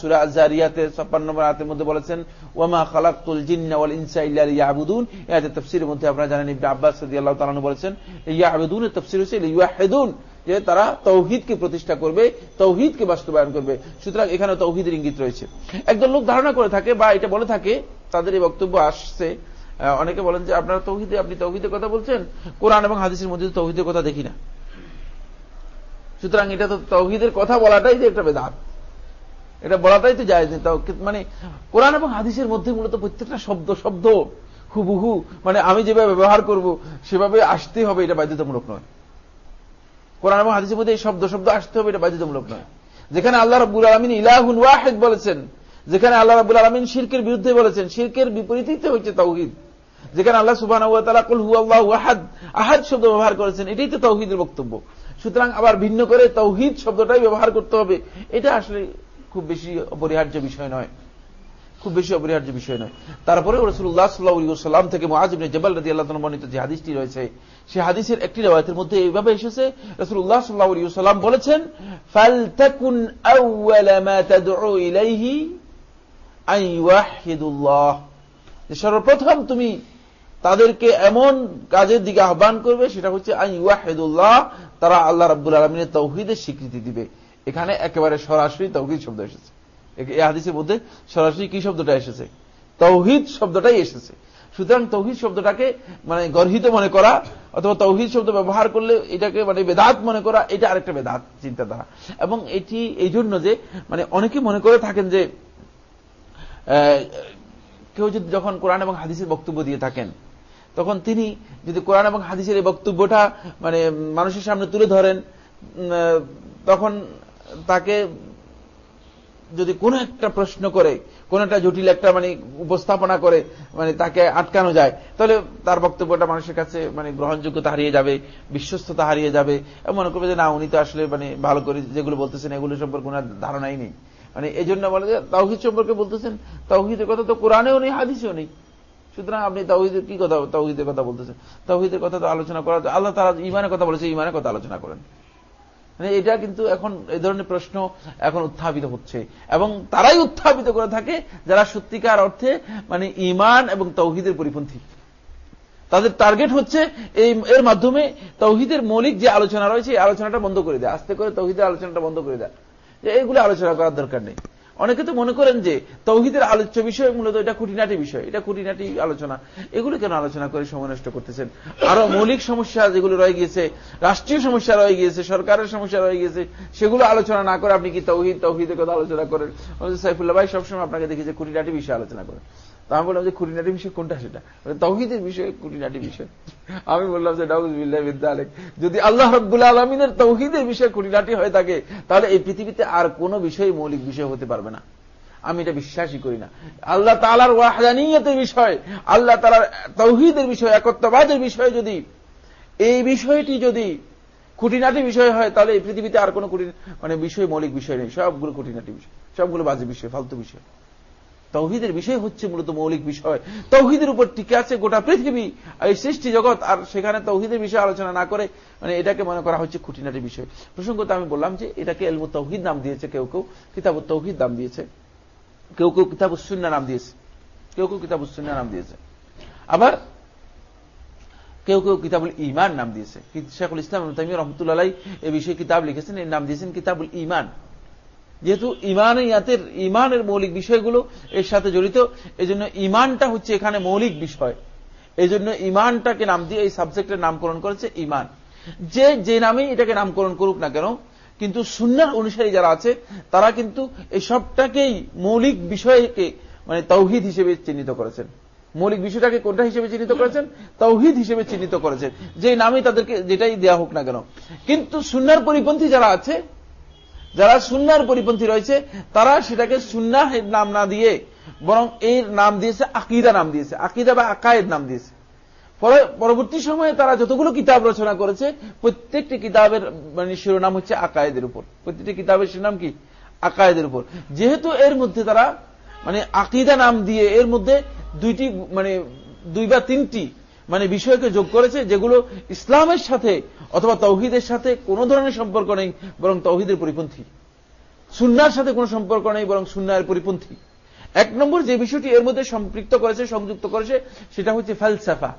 সুরা আজারিয়াতে ছাপ্পান্ন আয়াতের মধ্যে বলেছেন, ওয়ামা খালাকুল জিন্নাওয়াল ইনসা ইল্লা ইয়াবুদুন এতে তফসিরের মধ্যে আপনারা জানেন ইবনে আব্বাস রাদিয়াল্লাহু তাআলা বলেছেন ইয়াবুদুনের তফসির হচ্ছে ইউহিদুন যে তারা তৌহিদকে প্রতিষ্ঠা করবে, তৌহিদকে বাস্তবায়ন করবে। সুতরাং এখানে তৌহিদের ইঙ্গিত রয়েছে। একদল লোক ধারণা করে থাকে বা এটা বলে থাকে, তাদের এই বক্তব্য আসছে। অনেকে বলেন যে, আপনারা তৌহিদে, আপনি তৌহিদের কথা বলছেন? কোরআন এবং হাদিসের মধ্যে তৌহিদের কথা দেখি না। সুতরাং এটা তো তৌহিদের কথা বলাটাই যে একটা বেদাত। এটা বলাটাই তো যায় মানে কোরআন এবং হাদিসের মধ্যে মূলত প্রত্যেকটা শব্দ শব্দ, হুবহু মানে আমি যেভাবে ব্যবহার করব, সেভাবে আসতে হবে এটা বাধ্যতামূলক নয়। কোরআন এবং হাদিসের মধ্যে এই শব্দ শব্দ আসতে হবে এটা বাধ্যতামূলক নয়। যেখানে আল্লাহ রব্বুল আলমিন ইলাহুন ওয়াহেদ বলেছেন, যেখানে আল্লাহ রব্বুল আলমিন শিরকের বিরুদ্ধে বলেছেন, শিরকের বিপরীতই হচ্ছে তৌহিদ। যেখানে আল্লাহ সুবাহ আহাদ আহাদ শব্দ ব্যবহার করেছেন, এটাই তো তৌহিদের বক্তব্য। সুতরাং আবার ভিন্ন করে তৌহিদ শব্দটাই ব্যবহার করতে হবে। এটা আসলে খুব বেশি অপরিহার্য বিষয় নয়। খুব বেশি অপরিহার্য বিষয় নয়। তারপরে রসুল্লাহ সাল্লাহাম থেকে মহাজিবিন জবাল রাজি আল্লাহ বর্ণিত যে হাদিসটি রয়েছে, সে হাদিসের একটি রেওয়ায়তের মধ্যে এইভাবে এসেছে রসুল্লাহ সাল্লাহ সাল্লাম বলেছেন সর্বপ্রথম তুমি তাদেরকে এমন কাজের দিকে আহ্বান করবে, সেটা হচ্ছে আই ওয়াহেদুল্লাহ তারা আল্লাহ রাব্বুল আলমিনের তৌহিদের স্বীকৃতি দিবে। এখানে একেবারে সরাসরি তৌহিদ শব্দ এসেছে। এই হাদিসের মধ্যে সরাসরি কি শব্দটা এসেছে? তৌহিদ শব্দটাই এসেছে। সুতরাং তৌহিদ শব্দটাকে মানে গর্হিত মনে করা অথবা তৌহিদ শব্দ ব্যবহার করলে এটাকে মানে বেদাত মনে করা, এটা আরেকটা বেদাত চিন্তাধারা। এবং এটি এই জন্য যে মানে অনেকে মনে করে থাকেন যে কেউ যদি যখন কোরআন এবং হাদিসের বক্তব্য দিয়ে থাকেন তখন তিনি যদি কোরআন এবং হাদিসের এই বক্তব্যটা মানে মানুষের সামনে তুলে ধরেন তখন তাকে যদি কোনো একটা প্রশ্ন করে, কোন একটা জটিল একটা মানে উপস্থাপনা করে মানে তাকে আটকানো যায়, তাহলে তার বক্তব্যটা মানুষের কাছে মানে গ্রহণযোগ্যতা হারিয়ে যাবে, বিশ্বস্ততা হারিয়ে যাবে। মনে করবে যে, না, উনি তো আসলে মানে ভালো করে যেগুলো বলতেছেন, এগুলো সম্পর্কে ওনার ধারণাই নেই। মানে এই জন্য বলে যে, তাওহিদ সম্পর্কে বলতেছেন, তাওহিদের কথা তো কোরআনেও নেই, হাদিসেও নেই। সুতরাং আপনি তাওহিদের কি কথা, তাওহিদের কথা বলতেছেন? তাওহিদের কথা তো আলোচনা করা আল্লাহ তারা ইমানের কথা বলেছে ইমানের কথা আলোচনা করেন। মানে এটা কিন্তু এখন এই ধরনের প্রশ্ন এখন উত্থাপিত হচ্ছে। এবং তারাই উত্থাপিত করে থাকে যারা সত্যিকার অর্থে মানে ইমান এবং তৌহিদের পরিপন্থী। তাদের টার্গেট হচ্ছে এই, এর মাধ্যমে তৌহিদের মৌলিক যে আলোচনা রয়েছে, এই আলোচনাটা বন্ধ করে দেয়। আস্তে করে তৌহিদের আলোচনাটা বন্ধ করে দেয়। যে এইগুলো আলোচনা করার দরকার নেই। অনেকে তো মনে করেন যে তৌহিদের আলোচ্য বিষয় মূলত এটা খুঁটিনাটি বিষয়, এটা খুঁটিনাটি আলোচনা। এগুলো কেন আলোচনা করে সময় নষ্ট করতেছেন? আরও মৌলিক সমস্যা যেগুলো রয়ে গিয়েছে, রাষ্ট্রীয় সমস্যা রয়ে গিয়েছে, সরকারের সমস্যা রয়ে গিয়েছে, সেগুলো আলোচনা না করে আপনি কি তৌহিদ, তৌহিদের কথা আলোচনা করেন? সাইফুল্লাহ ভাই সবসময় আপনাকে দেখি যে খুঁটিনাটি বিষয়ে আলোচনা করেন। তা আমি বললাম যে খুঁটিনাটি বিষয় কোনটা সেটা? তৌহিদের বিষয়ে খুঁটিনাটি বিষয়। আমি বললাম যে ডাউজবিল্লাহ যদি আল্লাহ রব্বুল আলমিনের তৌহিদের বিষয়ে খুঁটিনাটি হয়ে থাকে, তাহলে এই পৃথিবীতে আর কোনো বিষয় মৌলিক বিষয় হতে পারবে না। আমি এটা বিশ্বাসই করি না। আল্লাহ তালার ওয়াহানিয়তের বিষয়, আল্লাহ তালার তৌহিদের বিষয় একত্রবাদের বিষয় যদি, এই বিষয়টি যদি খুঁটিনাটি বিষয় হয়, তাহলে এই পৃথিবীতে আর কোনো মানে বিষয় মৌলিক বিষয় নেই। সবগুলো খুঁটিনাটি বিষয়, সবগুলো বাজে বিষয়, ফালতু বিষয়। তৌহিদের বিষয় হচ্ছে মূলত মৌলিক বিষয়। তৌহিদের উপর টিকে আছে গোটা পৃথিবী এই সৃষ্টি জগৎ, আর সেখানে তৌহিদের বিষয়ে আলোচনা না করে মানে এটাকে মনে করা হচ্ছে খুঁটিনাটি বিষয়। প্রসঙ্গত আমি বললাম যে এটাকে এলমু তৌহিদ নাম দিয়েছে কেউ কেউ, কিতাব তৌহিদ নাম দিয়েছে। কেউ কেউ কিতাব উসুন্না নাম দিয়েছে। কেউ কেউ কিতাব উসুন্না নাম দিয়েছে। আবার কেউ কেউ কিতাবুল ইমান নাম দিয়েছে। শেখুল ইসলাম রহমতুল্লাহ এই বিষয়ে কিতাব লিখেছেন, এর নাম দিয়েছেন কিতাবুল ইমান যেহেতু ইমান ইয়াতের ইমানের মৌলিক বিষয়গুলো এর সাথে জড়িত এই জন্য ইমানটা হচ্ছে এখানে মৌলিক বিষয়। এই জন্য ইমানটাকে নাম দিয়ে এই সাবজেক্টের নামকরণ করেছে ইমান যে যে নামেই এটাকে নামকরণ করুক না কেন, কিন্তু সুন্নার অনুসারী যারা আছে, তারা কিন্তু এই সবটাকেই মৌলিক বিষয়কে মানে তৌহিদ হিসেবে চিহ্নিত করেছেন। মৌলিক বিষয়টাকে কোনটা হিসেবে চিহ্নিত করেছেন? তৌহিদ হিসেবে চিহ্নিত করেছেন। যে নামে তাদেরকে, যেটাই দেয়া হোক না কেন। কিন্তু সুন্নার পরিপন্থী যারা আছে যারা সুন্নার পরিপন্থী রয়েছে, তারা সেটাকে সুন্না নাম না দিয়ে, বরং এর নাম দিয়েছে আকিদা নাম দিয়েছে। আকিদা বা আকায়েদ নাম দিয়েছে। পরে পরবর্তী সময়ে তারা যতগুলো কিতাব রচনা করেছে, প্রত্যেকটি কিতাবের মানে শিরোনাম হচ্ছে আকায়েদের উপর। প্রত্যেকটি কিতাবের শিরোনাম কি? আকায়েদের উপর। যেহেতু এর মধ্যে তারা মানে আকিদা নাম দিয়ে এর মধ্যে দুইটি মানে দুই বা তিনটি মানে বিষয়কে যোগ করেছে যেগুলো ইসলামের সাথে অথবা তৌহিদের সাথে কোন ধরনের সম্পর্ক নেই, বরং তৌহিদের পরিপন্থী। সুন্নার সাথে কোনো সম্পর্ক নেই, বরং সুন্নার পরিপন্থী। এক নম্বর যে বিষয়টি এর মধ্যে সম্পৃক্ত করেছে, সংযুক্ত করেছে, সেটা হচ্ছে ফালসাফা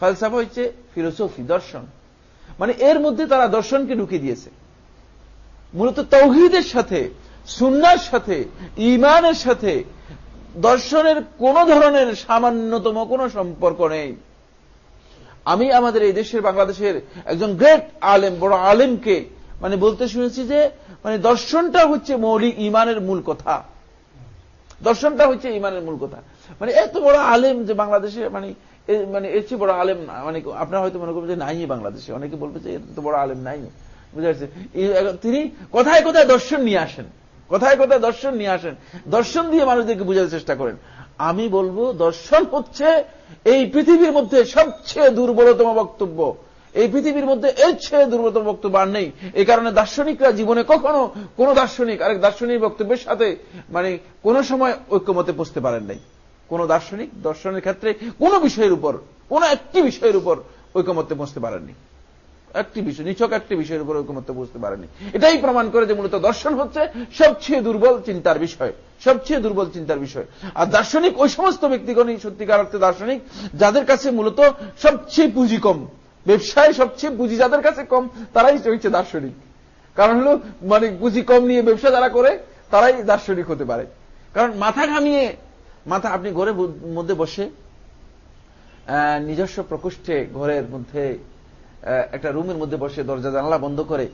ফালসাফা হচ্ছে ফিলোসফি, দর্শন। মানে এর মধ্যে তারা দর্শনকে ঢুকিয়ে দিয়েছে। মূলত তৌহিদের সাথে, সুন্নার সাথে ইমানের সাথে দর্শনের কোন ধরনের সামান্যতম কোনো সম্পর্ক নেই। আমি আমাদের এই দেশের বাংলাদেশের একজন গ্রেট আলেম, বড় আলেমকে মানে বলতে শুনেছি যে মানে দর্শনটা হচ্ছে মৌলিক ইমানের মূল কথা। দর্শনটা হচ্ছে ইমানের মূল কথা। মানে এত বড় আলেম যে বাংলাদেশে মানে মানে এর চেয়ে বড় আলেম মানে আপনারা হয়তো মনে করবেন যে নাই বাংলাদেশে। অনেকে বলবে যে এত বড় আলেম নাই। বুঝতে পারছে তিনি কোথায় কোথায় দর্শন নিয়ে আসেন? কোথায় কোথায় দর্শন নিয়ে আসেন? দর্শন দিয়ে মানুষদেরকে বোঝার চেষ্টা করেন। আমি বলব, দর্শন হচ্ছে এই পৃথিবীর মধ্যে সবচেয়ে দুর্বলতম বক্তব্য। এই পৃথিবীর মধ্যে এর চেয়ে দুর্বলতম বক্তব্য আর নেই। এই কারণে দার্শনিকরা জীবনে কখনো কোন দার্শনিক আরেক দার্শনিক বক্তব্যের সাথে মানে কোন সময় ঐক্যমতে পৌঁছতে পারেন নাই। কোন দার্শনিক দর্শনের ক্ষেত্রে কোন বিষয়ের উপর, কোন একটি বিষয়ের উপর ঐক্যমতে পৌঁছতে পারেননি। একটি বিষয়, নিছক একটি বিষয়ের উপর ঐকমত্য বুঝতে পারেনি। এটাই প্রমাণ করে যে মূলত দর্শন হচ্ছে সবচেয়ে দুর্বল চিন্তার বিষয়, সবচেয়ে দুর্বল চিন্তার বিষয়। আর দার্শনিক, ওই সমস্ত ব্যক্তিগণই সত্যিকার অর্থে দার্শনিক, যাদের কাছে মূলত সবচেয়ে পুঁজি কম, ব্যবসায় সবচেয়ে পুঁজি যাদের কাছে কম, তারাই হচ্ছে দার্শনিক। কারণ হলো মানে পুঁজি কম নিয়ে ব্যবসা যারা করে, তারাই দার্শনিক হতে পারে। কারণ মাথা ঘামিয়ে, মাথা, আপনি ঘরের মধ্যে বসে নিজস্ব প্রকোষ্ঠে, ঘরের মধ্যে একটা রুমের মধ্যে বসে দরজা জানালা বন্ধ করে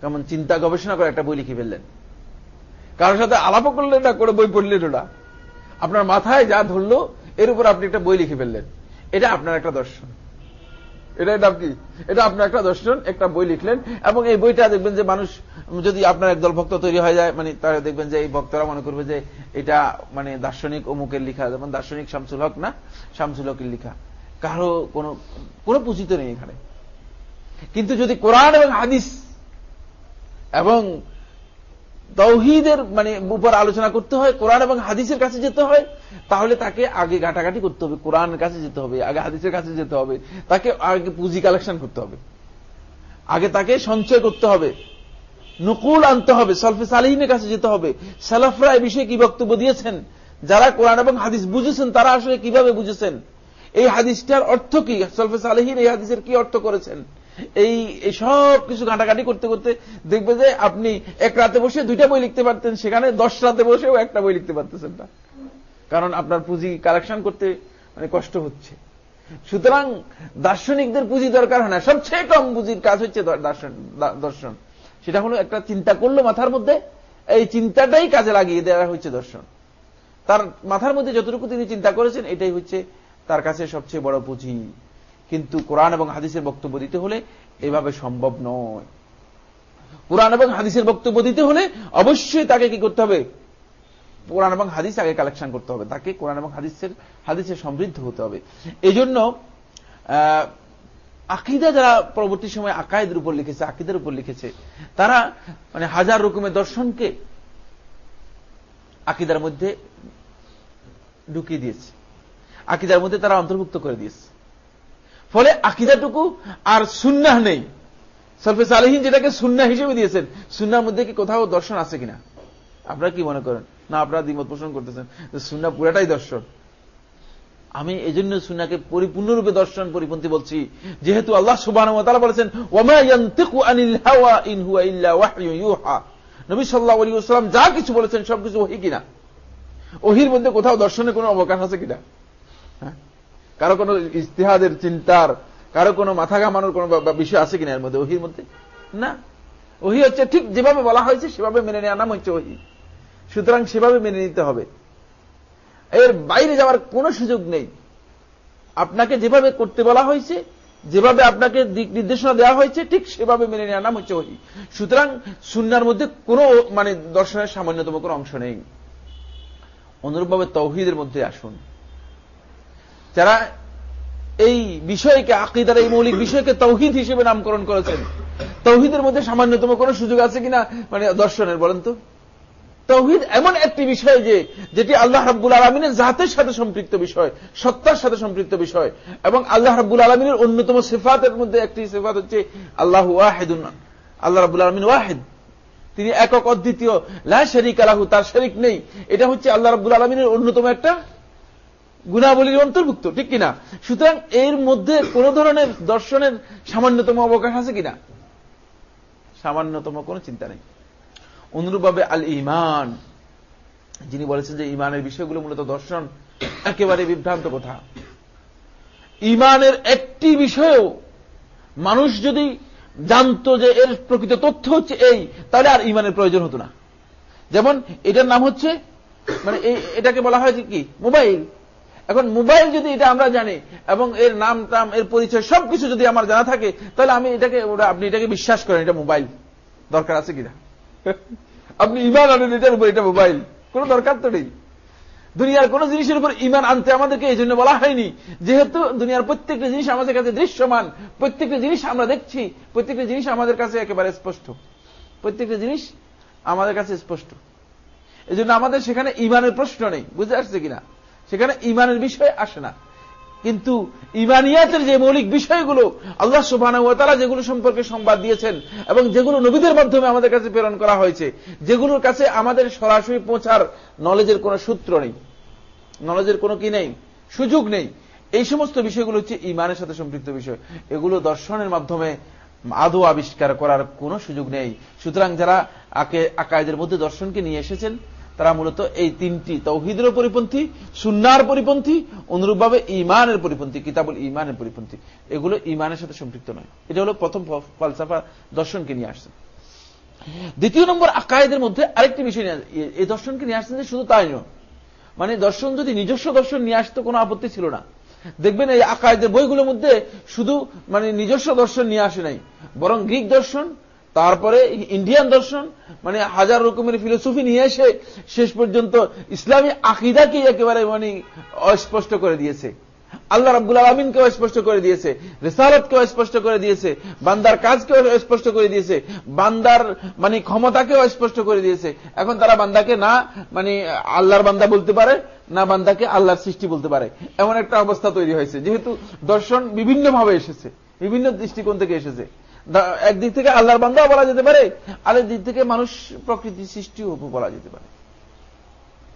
কেমন চিন্তা গবেষণা করে একটা বই লিখে ফেললেন। কারোর সাথে আলাপ করলেন না করে বই পড়লেন ওটা আপনার মাথায় যা ধরলো, এর উপর আপনি একটা বই লিখে ফেললেন। এটা আপনার একটা দর্শন। এটাই নাম কি? এটা আপনার একটা দর্শন, একটা বই লিখলেন, এবং এই বইটা দেখবেন যে মানুষ, যদি আপনার একদল ভক্ত তৈরি হয়ে যায় মানে তারা দেখবেন যে এই ভক্তরা মনে করবে যে এটা মানে দার্শনিক অমুকের লিখা, যেমন দার্শনিক শামসুল হক না, শামসুল হকের লিখা। কারও কোনো কোনো পুঁজিত নেই এখানে। কিন্তু যদি কোরআন এবং হাদিস এবং তৌহিদের মানে উপর আলোচনা করতে হয়, কোরআন এবং হাদিসের কাছে যেতে হয়, তাহলে তাকে আগে ঘাটাঘাটি করতে হবে, কোরআনের কাছে যেতে হবে, আগে হাদিসের কাছে যেতে হবে, তাকে আগে পুঁজি কালেকশন করতে হবে। আগে তাকে সঞ্চয় করতে হবে, নকুল আনতে হবে, সলফে সালিহিনের কাছে যেতে হবে। সালাফরা এই বিষয়ে কি বক্তব্য দিয়েছেন? যারা কোরআন এবং হাদিস বুঝেছেন, তারা আসলে কীভাবে বুঝেছেন? এই হাদিসটার অর্থ কি? সলফে সালেহীন এই হাদিসের কি অর্থ করেছেন? এই সব কিছু ঘাটাঘাটি করতে করতে দেখবে যে আপনি এক রাতে বসে দুইটা বই লিখতে পারতেন, সেখানে দশ রাতে বসেও একটা বই লিখতে পারতেছেন না। কারণ আপনার পুঁজি কালেকশন করতে মানে কষ্ট হচ্ছে। সুতরাং দার্শনিকদের পুঁজি দরকার হয় না। সবচেয়ে কম পুঁজির কাজ হচ্ছে দর্শন সেটা হলো একটা চিন্তা করল মাথার মধ্যে, এই চিন্তাটাই কাজে লাগিয়ে দেওয়া হচ্ছে দর্শন। তার মাথার মধ্যে যতটুকু তিনি চিন্তা করেছেন, এটাই হচ্ছে তার কাছে সবচেয়ে বড় পুঁজি। কিন্তু কোরআন এবং হাদিসের বক্তব্য দিতে হলে এভাবে সম্ভব নয়। কোরআন এবং হাদিসের বক্তব্য দিতে হলে অবশ্যই তাকে কি করতে হবে? কোরআন এবং হাদিস আগে কালেকশন করতে হবে। তাকে কোরআন এবং হাদিসের, হাদিসে সমৃদ্ধ হতে হবে। এই জন্য আকিদা যারা পরবর্তী সময় আকায়েদের উপর লিখেছে, আকিদের উপর লিখেছে, তারা মানে হাজার রকমের দর্শনকে আকিদার মধ্যে ঢুকিয়ে দিয়েছে। আকিদার মধ্যে তারা অন্তর্ভুক্ত করে দিয়েছে। ফলে আকিদাটুকু আর সুন্নাহ নেই। সলফে সালেহীন যেটাকে সুন্না হিসেবে দিয়েছেন সুন্নার মধ্যে কি কোথাও দর্শন আছে কিনা? আপনারা কি মনে করেন? না, আপনারা দ্বিমত পোষণ করতেছেন সুন্না পুরাটাই দর্শন। আমি এই জন্য সুনাকে পরিপূর্ণরূপে দর্শন পরিপন্থী বলছি, যেহেতু আল্লাহ সুবাহ বলেছেন নবী সাল্লাহ আলী সাল্লাম যা কিছু বলেছেন সবকিছু ওহি কিনা? ওহির মধ্যে কোথাও দর্শনের কোন অবকাশ আছে কিনা? হ্যাঁ? কারও কোন ইস্তেহাদের চিন্তার, কারও কোনো মাথা ঘামানোর কোন বিষয় আছে কিনা এর মধ্যে, ওহির মধ্যে? না। ওহি হচ্ছে ঠিক যেভাবে বলা হয়েছে, সেভাবে মেনে নেওয়া নাম হচ্ছে ওহি। সুতরাং সেভাবে মেনে নিতে হবে। এর বাইরে যাওয়ার কোনো সুযোগ নেই। আপনাকে যেভাবে করতে বলা হয়েছে, যেভাবে আপনাকে দিক নির্দেশনা দেওয়া হয়েছে, ঠিক সেভাবে মেনে নেওয়ার নাম হচ্ছে ওহি। সুতরাং সুন্নার মধ্যে কোনো মানে দর্শনের সামান্যতম কোনো অংশ নেই। অনুরূপভাবে তৌহিদের মধ্যে আসুন। যারা এই বিষয়কে, আকিদার এই মৌলিক বিষয়কে তৌহিদ হিসেবে নামকরণ করেছেন, তৌহিদের মধ্যে সামান্যতম কোন সুযোগ আছে কিনা মানে দর্শনের, বলেন তো? তৌহিদ এমন একটি বিষয় যে, যেটি আল্লাহ রাব্বুল আলমিনের জাতের সাথে সম্পৃক্ত বিষয়, সত্তার সাথে সম্পৃক্ত বিষয়, এবং আল্লাহ রাব্বুল আলমিনের অন্যতম সেফাতের মধ্যে একটি সেফাত হচ্ছে আল্লাহ ওয়াহেদুন, আল্লাহ রাবুল আলমিন ওয়াহেদ। তিনি একক অদ্বিতীয়, লা শরিক আলাহু তার শরিক নেই। এটা হচ্ছে আল্লাহ রাব্বুল আলমিনের অন্যতম একটা গুণাবলীর অন্তর্ভুক্ত, ঠিক কিনা? সুতরাং এর মধ্যে কোন ধরনের দর্শনের সামান্যতম অবকাশ আছে কিনা? সামান্যতম কোন চিন্তা নেই। অনুরূপভাবে আল ইমান যিনি বলেছেন যে ইমানের বিষয়গুলো মূলত দর্শন, একেবারে বিভ্রান্ত কথা। ইমানের একটি বিষয়েও, মানুষ যদি জানত যে এর প্রকৃত তথ্য হচ্ছে এই, তাহলে আর ইমানের প্রয়োজন হতো না। যেমন এটার নাম হচ্ছে মানে এটাকে বলা হয় যে কি? মোবাইল। এখন মোবাইল যদি এটা আমরা জানি, এবং এর নাম টাম এর পরিচয় সবকিছু যদি আমার জানা থাকে, তাহলে আমি এটাকে আপনি এটাকে বিশ্বাস করেন, এটা মোবাইল। দরকার আছে কিনা? আপনি ইমান আনেন এটার উপর এটা মোবাইল। কোন দরকার তো নেই। দুনিয়ার কোন জিনিসের উপর ইমান আনতে আমাদেরকে এই জন্য বলা হয়নি। যেহেতু দুনিয়ার প্রত্যেকটা জিনিস আমাদের কাছে দৃশ্যমান, প্রত্যেকটা জিনিস আমরা দেখছি, প্রত্যেকটা জিনিস আমাদের কাছে একেবারে স্পষ্ট। প্রত্যেকটা জিনিস আমাদের কাছে স্পষ্ট। এই আমাদের সেখানে ইমানের প্রশ্ন নেই। বুঝতে আসছে কিনা? সেখানে ইমানের বিষয় আসে না। কিন্তু ইমানিয়াতের যে মৌলিক বিষয়গুলো, আল্লাহ সুবাহ তারা যেগুলো সম্পর্কে সংবাদ দিয়েছেন এবং যেগুলো নবীদের মাধ্যমে আমাদের কাছে প্রেরণ করা হয়েছে, যেগুলোর কাছে আমাদের সরাসরি পৌঁছার নলেজের কোনো সূত্র নেই নলেজের কোনো কি নেই, সুযোগ নেই। এই সমস্ত বিষয়গুলো হচ্ছে ইমানের সাথে সম্পৃক্ত বিষয়। এগুলো দর্শনের মাধ্যমে আদৌ আবিষ্কার করার কোনো সুযোগ নেই। সুতরাং যারা আকে আকায়দের মধ্যে দর্শনকে নিয়ে এসেছেন তারা মূলত এই তিনটি তৌহিদের পরিপন্থী সুনার পরিপন্থী, অনুরূপভাবে ইমানের পরিপন্থী, কিতাবুল ইমানের পরিপন্থী। এগুলো ইমানের সাথে সম্পৃক্ত নয়। এটা হলো প্রথম ফালসাফা দর্শনকে নিয়ে আসছেন দ্বিতীয় নম্বর আকায়েদের মধ্যে আরেকটি বিষয় নিয়ে এই দর্শনকে নিয়ে আসছেন যে শুধু তাই নয়। মানে দর্শন যদি নিজস্ব দর্শন নিয়ে আসতো কোনো আপত্তি ছিল না। দেখবেন এই আকায়দের বইগুলোর মধ্যে শুধু মানে নিজস্ব দর্শন নিয়ে আসে নাই। বরং গ্রিক দর্শন তারপরে ইন্ডিয়ান দর্শন মানে হাজার রকমের ফিলোসফি নিয়ে এসে শেষ পর্যন্ত ইসলামী আকিদাকে একেবারে মানে অস্পষ্ট করে দিয়েছে। আল্লাহ রাব্বুল আলমিনকেও স্পষ্ট করে দিয়েছে, রেসালতকেও স্পষ্ট করে দিয়েছে, বান্দার কাজকেও স্পষ্ট করে দিয়েছে, বান্দার মানে ক্ষমতাকেও স্পষ্ট করে দিয়েছে। এখন তারা বান্দাকে না মানে আল্লাহর বান্দা বলতে পারে, না বান্দাকে আল্লাহর সৃষ্টি বলতে পারে। এমন একটা অবস্থা তৈরি হয়েছে। যেহেতু দর্শন বিভিন্নভাবে এসেছে, বিভিন্ন দৃষ্টিকোণ থেকে এসেছে। একদিক থেকে আল্লাহর বান্দাও বলা যেতে পারে, আরেক দিক থেকে মানুষ প্রকৃতি সৃষ্টিও বলা যেতে পারে।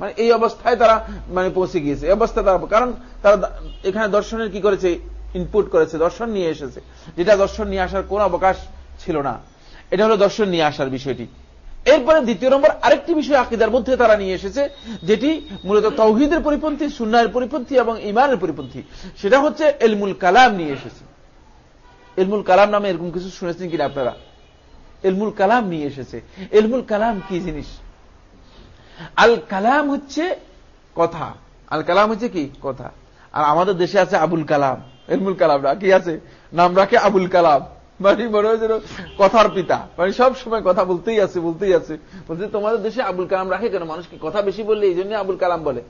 মানে এই অবস্থায় তারা মানে পৌঁছে গিয়েছে। এই অবস্থা তারা, কারণ তারা এখানে দর্শনের কি করেছে? ইনপুট করেছে, দর্শন নিয়ে এসেছে। যেটা দর্শন নিয়ে আসার কোন অবকাশ ছিল না। এটা হলো দর্শন নিয়ে আসার বিষয়টি। এরপরে দ্বিতীয় নম্বর, আরেকটি বিষয় আকিদার মধ্যে তারা নিয়ে এসেছে, যেটি মূলত তৌহিদের পরিপন্থী সুন্নায়ের পরিপন্থী এবং ইমানের পরিপন্থী। সেটা হচ্ছে এলমুল কালাম নিয়ে এসেছে। এলমুল কালাম নামে এরকম কিছু শুনেছেন কিনা আপনারা? এলমুল কালাম নিয়ে এসেছে। এলমুল কালাম কি জিনিস? আল কালাম হচ্ছে কথা। আল কালাম হচ্ছে কি? কথা। আর আমাদের দেশে আছে আবুল কালাম। এলমুল কালাম না, কি আছে? নাম রাখে আবুল কালাম। মানে মনে হয় যেন কথার পিতা। মানে সব সময় কথা বলতেই আছে বলতেই আছে। বলছে, তোমাদের দেশে আবুল কালাম রাখে কেন? মানুষকে কথা বেশি বললে? এই জন্য আবুল কালাম বলে।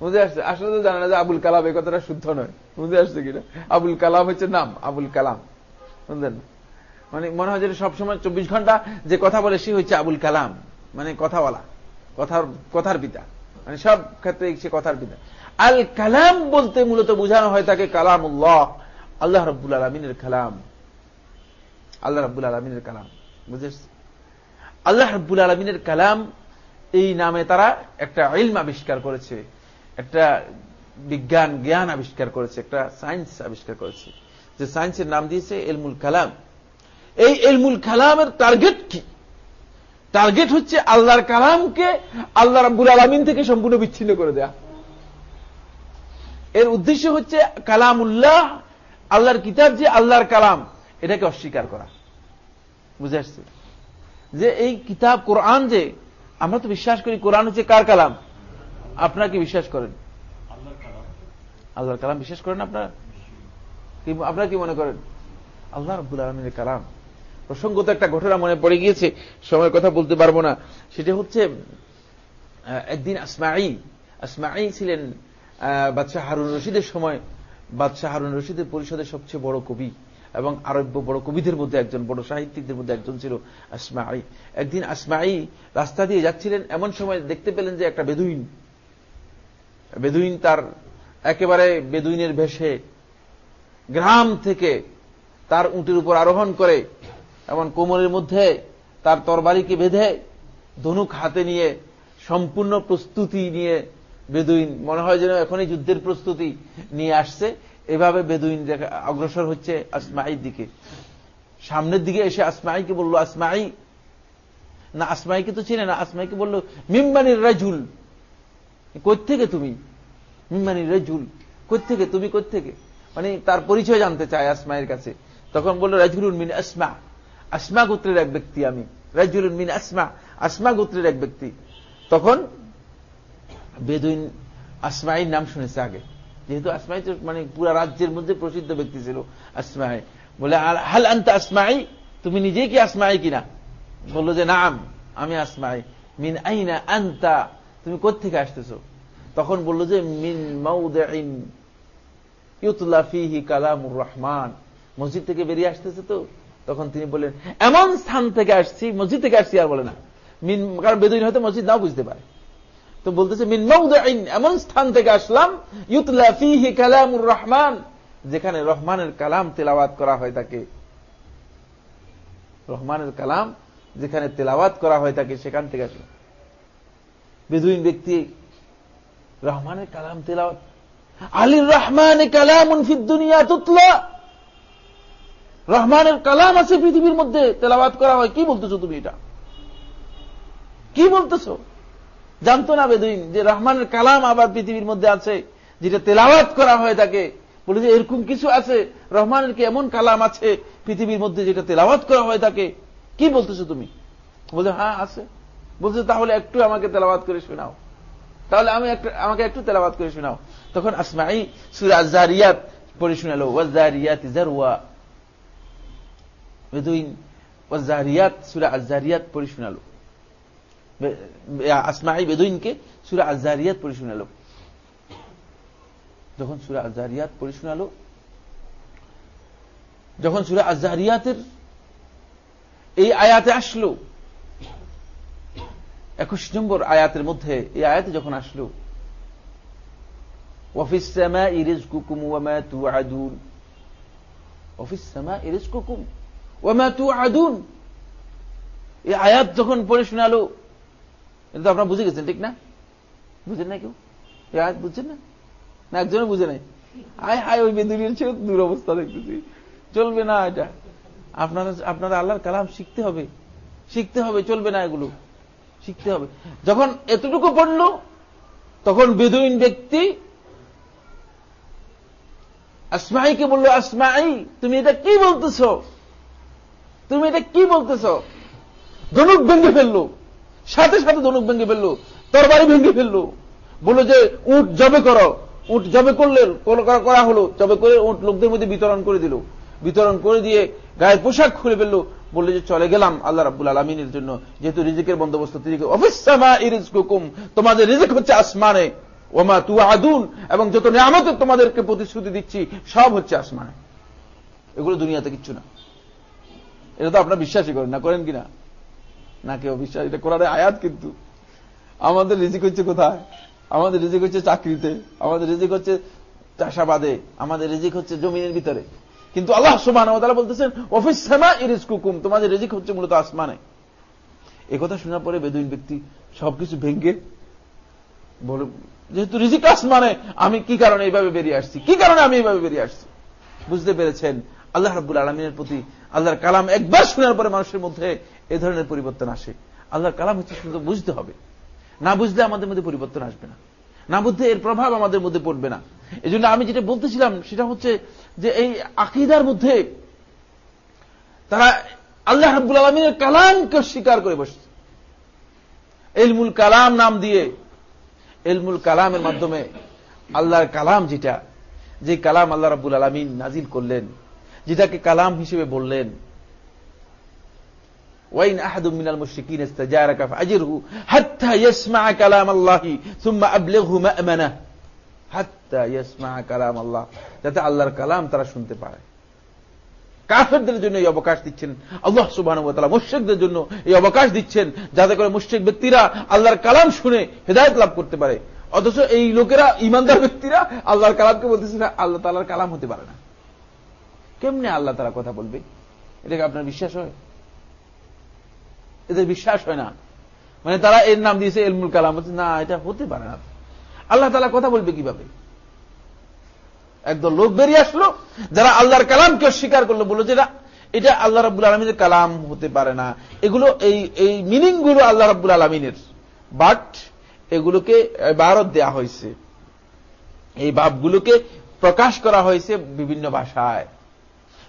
বুঝে আসছে? আসলে তো জানে যে আবুল কালাম এই কথাটা শুদ্ধ নয়। বুঝে আসছে কিনা? আবুল কালাম হচ্ছে নাম, আবুল কালাম। বুঝলেন? মানে মনে হয় যে সবসময় চব্বিশ ঘণ্টা যে কথা বলে সে হচ্ছে আবুল কালাম। মানে কথা বলা কথার কথার পিতা। মানে সব ক্ষেত্রে সে কথার পিতা। আল কালাম বলতে মূলত বোঝানো হয় তাকে কালাম উল্লাহ আল্লাহ রব্বুল আলমিনের কালাম। আল্লাহ রব্বুল আলমিনের কালাম। বুঝেছ আল্লাহ রব্বুল আলমিনের কালাম এই নামে তারা একটা ইলম আবিষ্কার করেছে। একটা বিজ্ঞান, জ্ঞান আবিষ্কার করেছে, একটা সায়েন্স আবিষ্কার করেছে। যে সায়েন্সের নাম দিয়েছে এলমুল কালাম। এই এলমুল কালামের টার্গেট কি? টার্গেট হচ্ছে আল্লাহর কালামকে আল্লাহ রাব্বুল আলমিন থেকে সম্পূর্ণ বিচ্ছিন্ন করে দেয়া। এর উদ্দেশ্য হচ্ছে কালাম উল্লাহ আল্লাহর কিতাব যে আল্লাহর কালাম, এটাকে অস্বীকার করা। বুঝে আসছে যে এই কিতাব, কোরআন যে, আমরা তো বিশ্বাস করি কোরআন হচ্ছে কার কালাম? আপনারা কি বিশ্বাস করেন। আল্লাহর কালাম। বিশ্বাস করেন আপনারা? আপনারা কি মনে করেন? আল্লাহ রব্বুল আলমিনের কালাম। প্রসঙ্গত একটা ঘটনা মনে পড়ে গিয়েছে সময়ের কথা বলতে পারব না। সেটা হচ্ছে একদিন আসমাই আসমাই ছিলেন বাদশাহ হারুন রশিদের সময়। বাদশাহ হারুন রশিদের পরিষদের সবচেয়ে বড় কবি এবং আরব্য বড় কবিদের মধ্যে একজন বড় সাহিত্যিকদের মধ্যে একজন ছিল আসমাই একদিন আসমাই রাস্তা দিয়ে যাচ্ছিলেন এমন সময় দেখতে পেলেন যে একটা বেদুইন। বেদুইন তার একেবারে বেদুইনের ভেসে গ্রাম থেকে তার উঁটির উপর আরোহণ করে, এমন কোমরের মধ্যে তার তরবারিকে বেঁধে ধনুক হাতে নিয়ে সম্পূর্ণ প্রস্তুতি নিয়ে বেদুইন, মনে হয় যেন এখনই যুদ্ধের প্রস্তুতি নিয়ে আসছে। এভাবে বেদুইন অগ্রসর হচ্ছে আসমাইর দিকে। সামনের দিকে এসে আসমাইকে বলল, আসমাই? না, আসমাইকে তো চিনে না, আসমাইকে বলল, মিম্বানির রাজুল। থেকে তুমি? মিম্বানির রাজুল থেকে তুমি থেকে মানে তার পরিচয় জানতে চায় আসমাইয়ের কাছে। তখন বলল রাজুল মিন আসমা। আসমা গোত্রের এক ব্যক্তি আমি। রাজুল মিন আসমা। আসমা গোত্রের এক ব্যক্তি। তখন বেদুইন আসমাইর নাম শুনেছে আগে। যেহেতু আসমাই তো মানে পুরা রাজ্যের মধ্যে প্রসিদ্ধ ব্যক্তি ছিল আসমাই। বলে হাল আন্তা আসমাই? তুমি নিজেই কি আসমাই কিনা? বলল যে, নাম, আমি আসমাই। মিন আইনা আন্তা তুমি কোথেকে আসতেছ? তখন বলল যে, মিন ফিহি কালামুর রহমান। মসজিদ থেকে বেরিয়ে আসতেছে তো? তখন তিনি বললেন, এমন স্থান থেকে আসছি, মসজিদ থেকে আসছি আর বলে না। মিন, কারণ বেদুইন হয়তো মসজিদ নাও বুঝতে পারে। তো বলতেছে, মিন মৌদাইন এমন স্থান থেকে আসলাম, ইউতলা ফিহি কালামুর রহমান। যেখানে রহমানের কালাম তেলাওয়াত করা হয় তাকে। রহমানের কালাম যেখানে তেলাওয়াত করা হয় তাকে সেখান থেকে আসলাম বেদুইন ব্যক্তি, রহমানের কালাম তেলাওয়াত। আলির রহমান কালাম দুনিয়া তুতলা। রহমানের কালাম আছে পৃথিবীর মধ্যে, তেলাওয়াত করা হয়। কি বলতেছো তুমি এটা? কি বলতেছো? জানতো না বেদুইন যে রহমানের কালাম আবার পৃথিবীর মধ্যে আছে, যেটা তেলাওয়াত করা হয় তাকে। বলে যে এরকম কিছু আছে, রহমানের কি এমন কালাম আছে পৃথিবীর মধ্যে যেটা তেলাওয়াত করা হয় তাকে? কি বলতেছো তুমি? বলছে হ্যাঁ আছে। বলছে, তাহলে একটু আমাকে তেলাওয়াত করে শোনাও। তাহলে আমি আমাকে একটু তেলাওয়াত করে শোনাও। তখন আসমাই সুরা জারিয়াত পড়ে শোনালো ওয়াজারিয়াত জারওয়া বেদুইন ওয়াজারিয়াত সুরা আজারিয়াত পড়ে শোনালো। আসমাই বেদুইনকে সুরা আজারিয়াত পড়ে শোনালো। যখন সুরা আজারিয়াত পড়ে শোনালো, যখন সুরা আজারিয়াতের এই আয়াতে আসলো একুশ নম্বর আয়াতের মধ্যে এই আয়াতে যখন আসলো, ওয়াফিস সামা ইরিজ কুকুম ওয়ামা তু আদুন অফিস সামা ইরিজ কুকুম ওয়ামা তু আদুন এই আয়াত যখন পড়ে শোনালো, এটা তো আপনারা বুঝে গেছেন, ঠিক না? বুঝেন না কেউ? এই আয়াত বুঝছেন না? না, একজনও বুঝে নাই? আয় হায় ওই বেদুরিয়ার চেয়ে দূর অবস্থা দেখতেছি। চলবে না এটা। আপনারা আপনারা আল্লাহর কালাম শিখতে হবে। শিখতে হবে, চলবে না এগুলো। শিখতে হবে। যখন এতটুকু পড়ল, তখন বেদুইন ব্যক্তি আসমাইকে বলল, আসমাই, তুমি এটা কি বলতেছ? তুমি এটা কি বলতেছ? ধনুক ভেঙে ফেলল। সাথে সাথে ধনুক ভেঙে ফেলল। তরবারি ভেঙে ফেলল। বলল যে, উট জবে করো। উঠ জবে করলে, করা হলো। জবে করে উঠ লোকদের মধ্যে বিতরণ করে দিল। বিতরণ করে দিয়ে গায়ের পোশাক খুলে ফেলল। বলল যে চলে গেলাম, আল্লাহ রাবুল আলমিনের জন্য। যেহেতু রিজিকের বন্দোবস্ত তোমাদের রিজিক হচ্ছে আসমানে। ওমা তু আদুন এবং যত নিয়ামতের তোমাদেরকে প্রতিশ্রুতি দিচ্ছি, সব হচ্ছে আসমানে। এগুলো দুনিয়াতে কিচ্ছু না। এটা তো আপনার বিশ্বাসই করেন, না করেন কিনা? না, কেউ বিশ্বাস, এটা করার আয়াত কিন্তু। আমাদের রিজিক হচ্ছে কোথায়? আমাদের রিজিক হচ্ছে চাকরিতে, আমাদের রিজিক হচ্ছে চাষাবাদে, আমাদের রিজিক হচ্ছে জমিনের ভিতরে। কিন্তু আল্লাহ সুবাহ বলতেছেন অফিস সেমা ইরিজ কুকুম তোমাদের রিজিক হচ্ছে মূলত আসমানে। এ কথা শোনার পরে বেদুইন ব্যক্তি সবকিছু ভেঙ্গে বলে, যেহেতু রিজিক আসমানে, আমি কি কারণে এইভাবে বেরিয়ে আসছি? কি কারণে আমি এইভাবে বেরিয়ে আসছি? বুঝতে পেরেছেন, আল্লাহ রাবুল আলমিনের প্রতি আল্লাহর কালাম একবার শোনার পরে মানুষের মধ্যে এ ধরনের পরিবর্তন আসে। আল্লাহর কালাম হচ্ছে শুধু বুঝতে হবে। না বুঝলে আমাদের মধ্যে পরিবর্তন আসবে না। না বুঝতে এর প্রভাব আমাদের মধ্যে পড়বে না। এই আমি যেটা বলতেছিলাম, সেটা হচ্ছে যে এই আকিদার মধ্যে তারা আল্লাহ হাবুল আলমিনের কালামকে স্বীকার করে বসছে। এলমুল কালাম নাম দিয়ে, এলমুল কালামের মাধ্যমে আল্লাহর কালাম যেটা, যে কালাম আল্লাহ রাবুল আলমিন নাজিল করলেন, যেটাকে কালাম হিসেবে বললেন। ওয়াইন আহাদুম কালাম আল্লাহি হাত্তা ইয়াসমা কালাম আল্লাহ যাতে আল্লাহর কালাম তারা শুনতে পারে। কাফেরদের জন্য এই অবকাশ দিচ্ছেন আল্লাহ সুবাহানুবতলা মুশ্রিকদের জন্য এই অবকাশ দিচ্ছেন, যাতে করে মুশ্রিক ব্যক্তিরা আল্লাহর কালাম শুনে হেদায়ত লাভ করতে পারে। অথচ এই লোকেরা ইমানদার ব্যক্তিরা আল্লাহর কালামকে বলতেছে না, আল্লাহ তালার কালাম হতে পারে না। কেমনে আল্লাহ তারা কথা বলবে? এটাকে আপনার বিশ্বাস হয়? এদের বিশ্বাস হয় না। মানে তারা এর নাম দিয়েছে এলমুল কালাম। বলছে, না, এটা হতে পারে না। আল্লাহ তালা কথা বলবে কীভাবে? একদল লোক বেরিয়ে আসলো, যারা আল্লাহর কালামকে অস্বীকার করল, বলল যে এটা আল্লাহ রাবুল আলমিনের কালাম হতে পারে না। এগুলো, এই এই মিনিংগুলো আল্লাহ রাবুল আলমিনের। বাট এগুলোকে বারত দেয়া হয়েছে। এই ভাবগুলোকে প্রকাশ করা হয়েছে বিভিন্ন ভাষায়।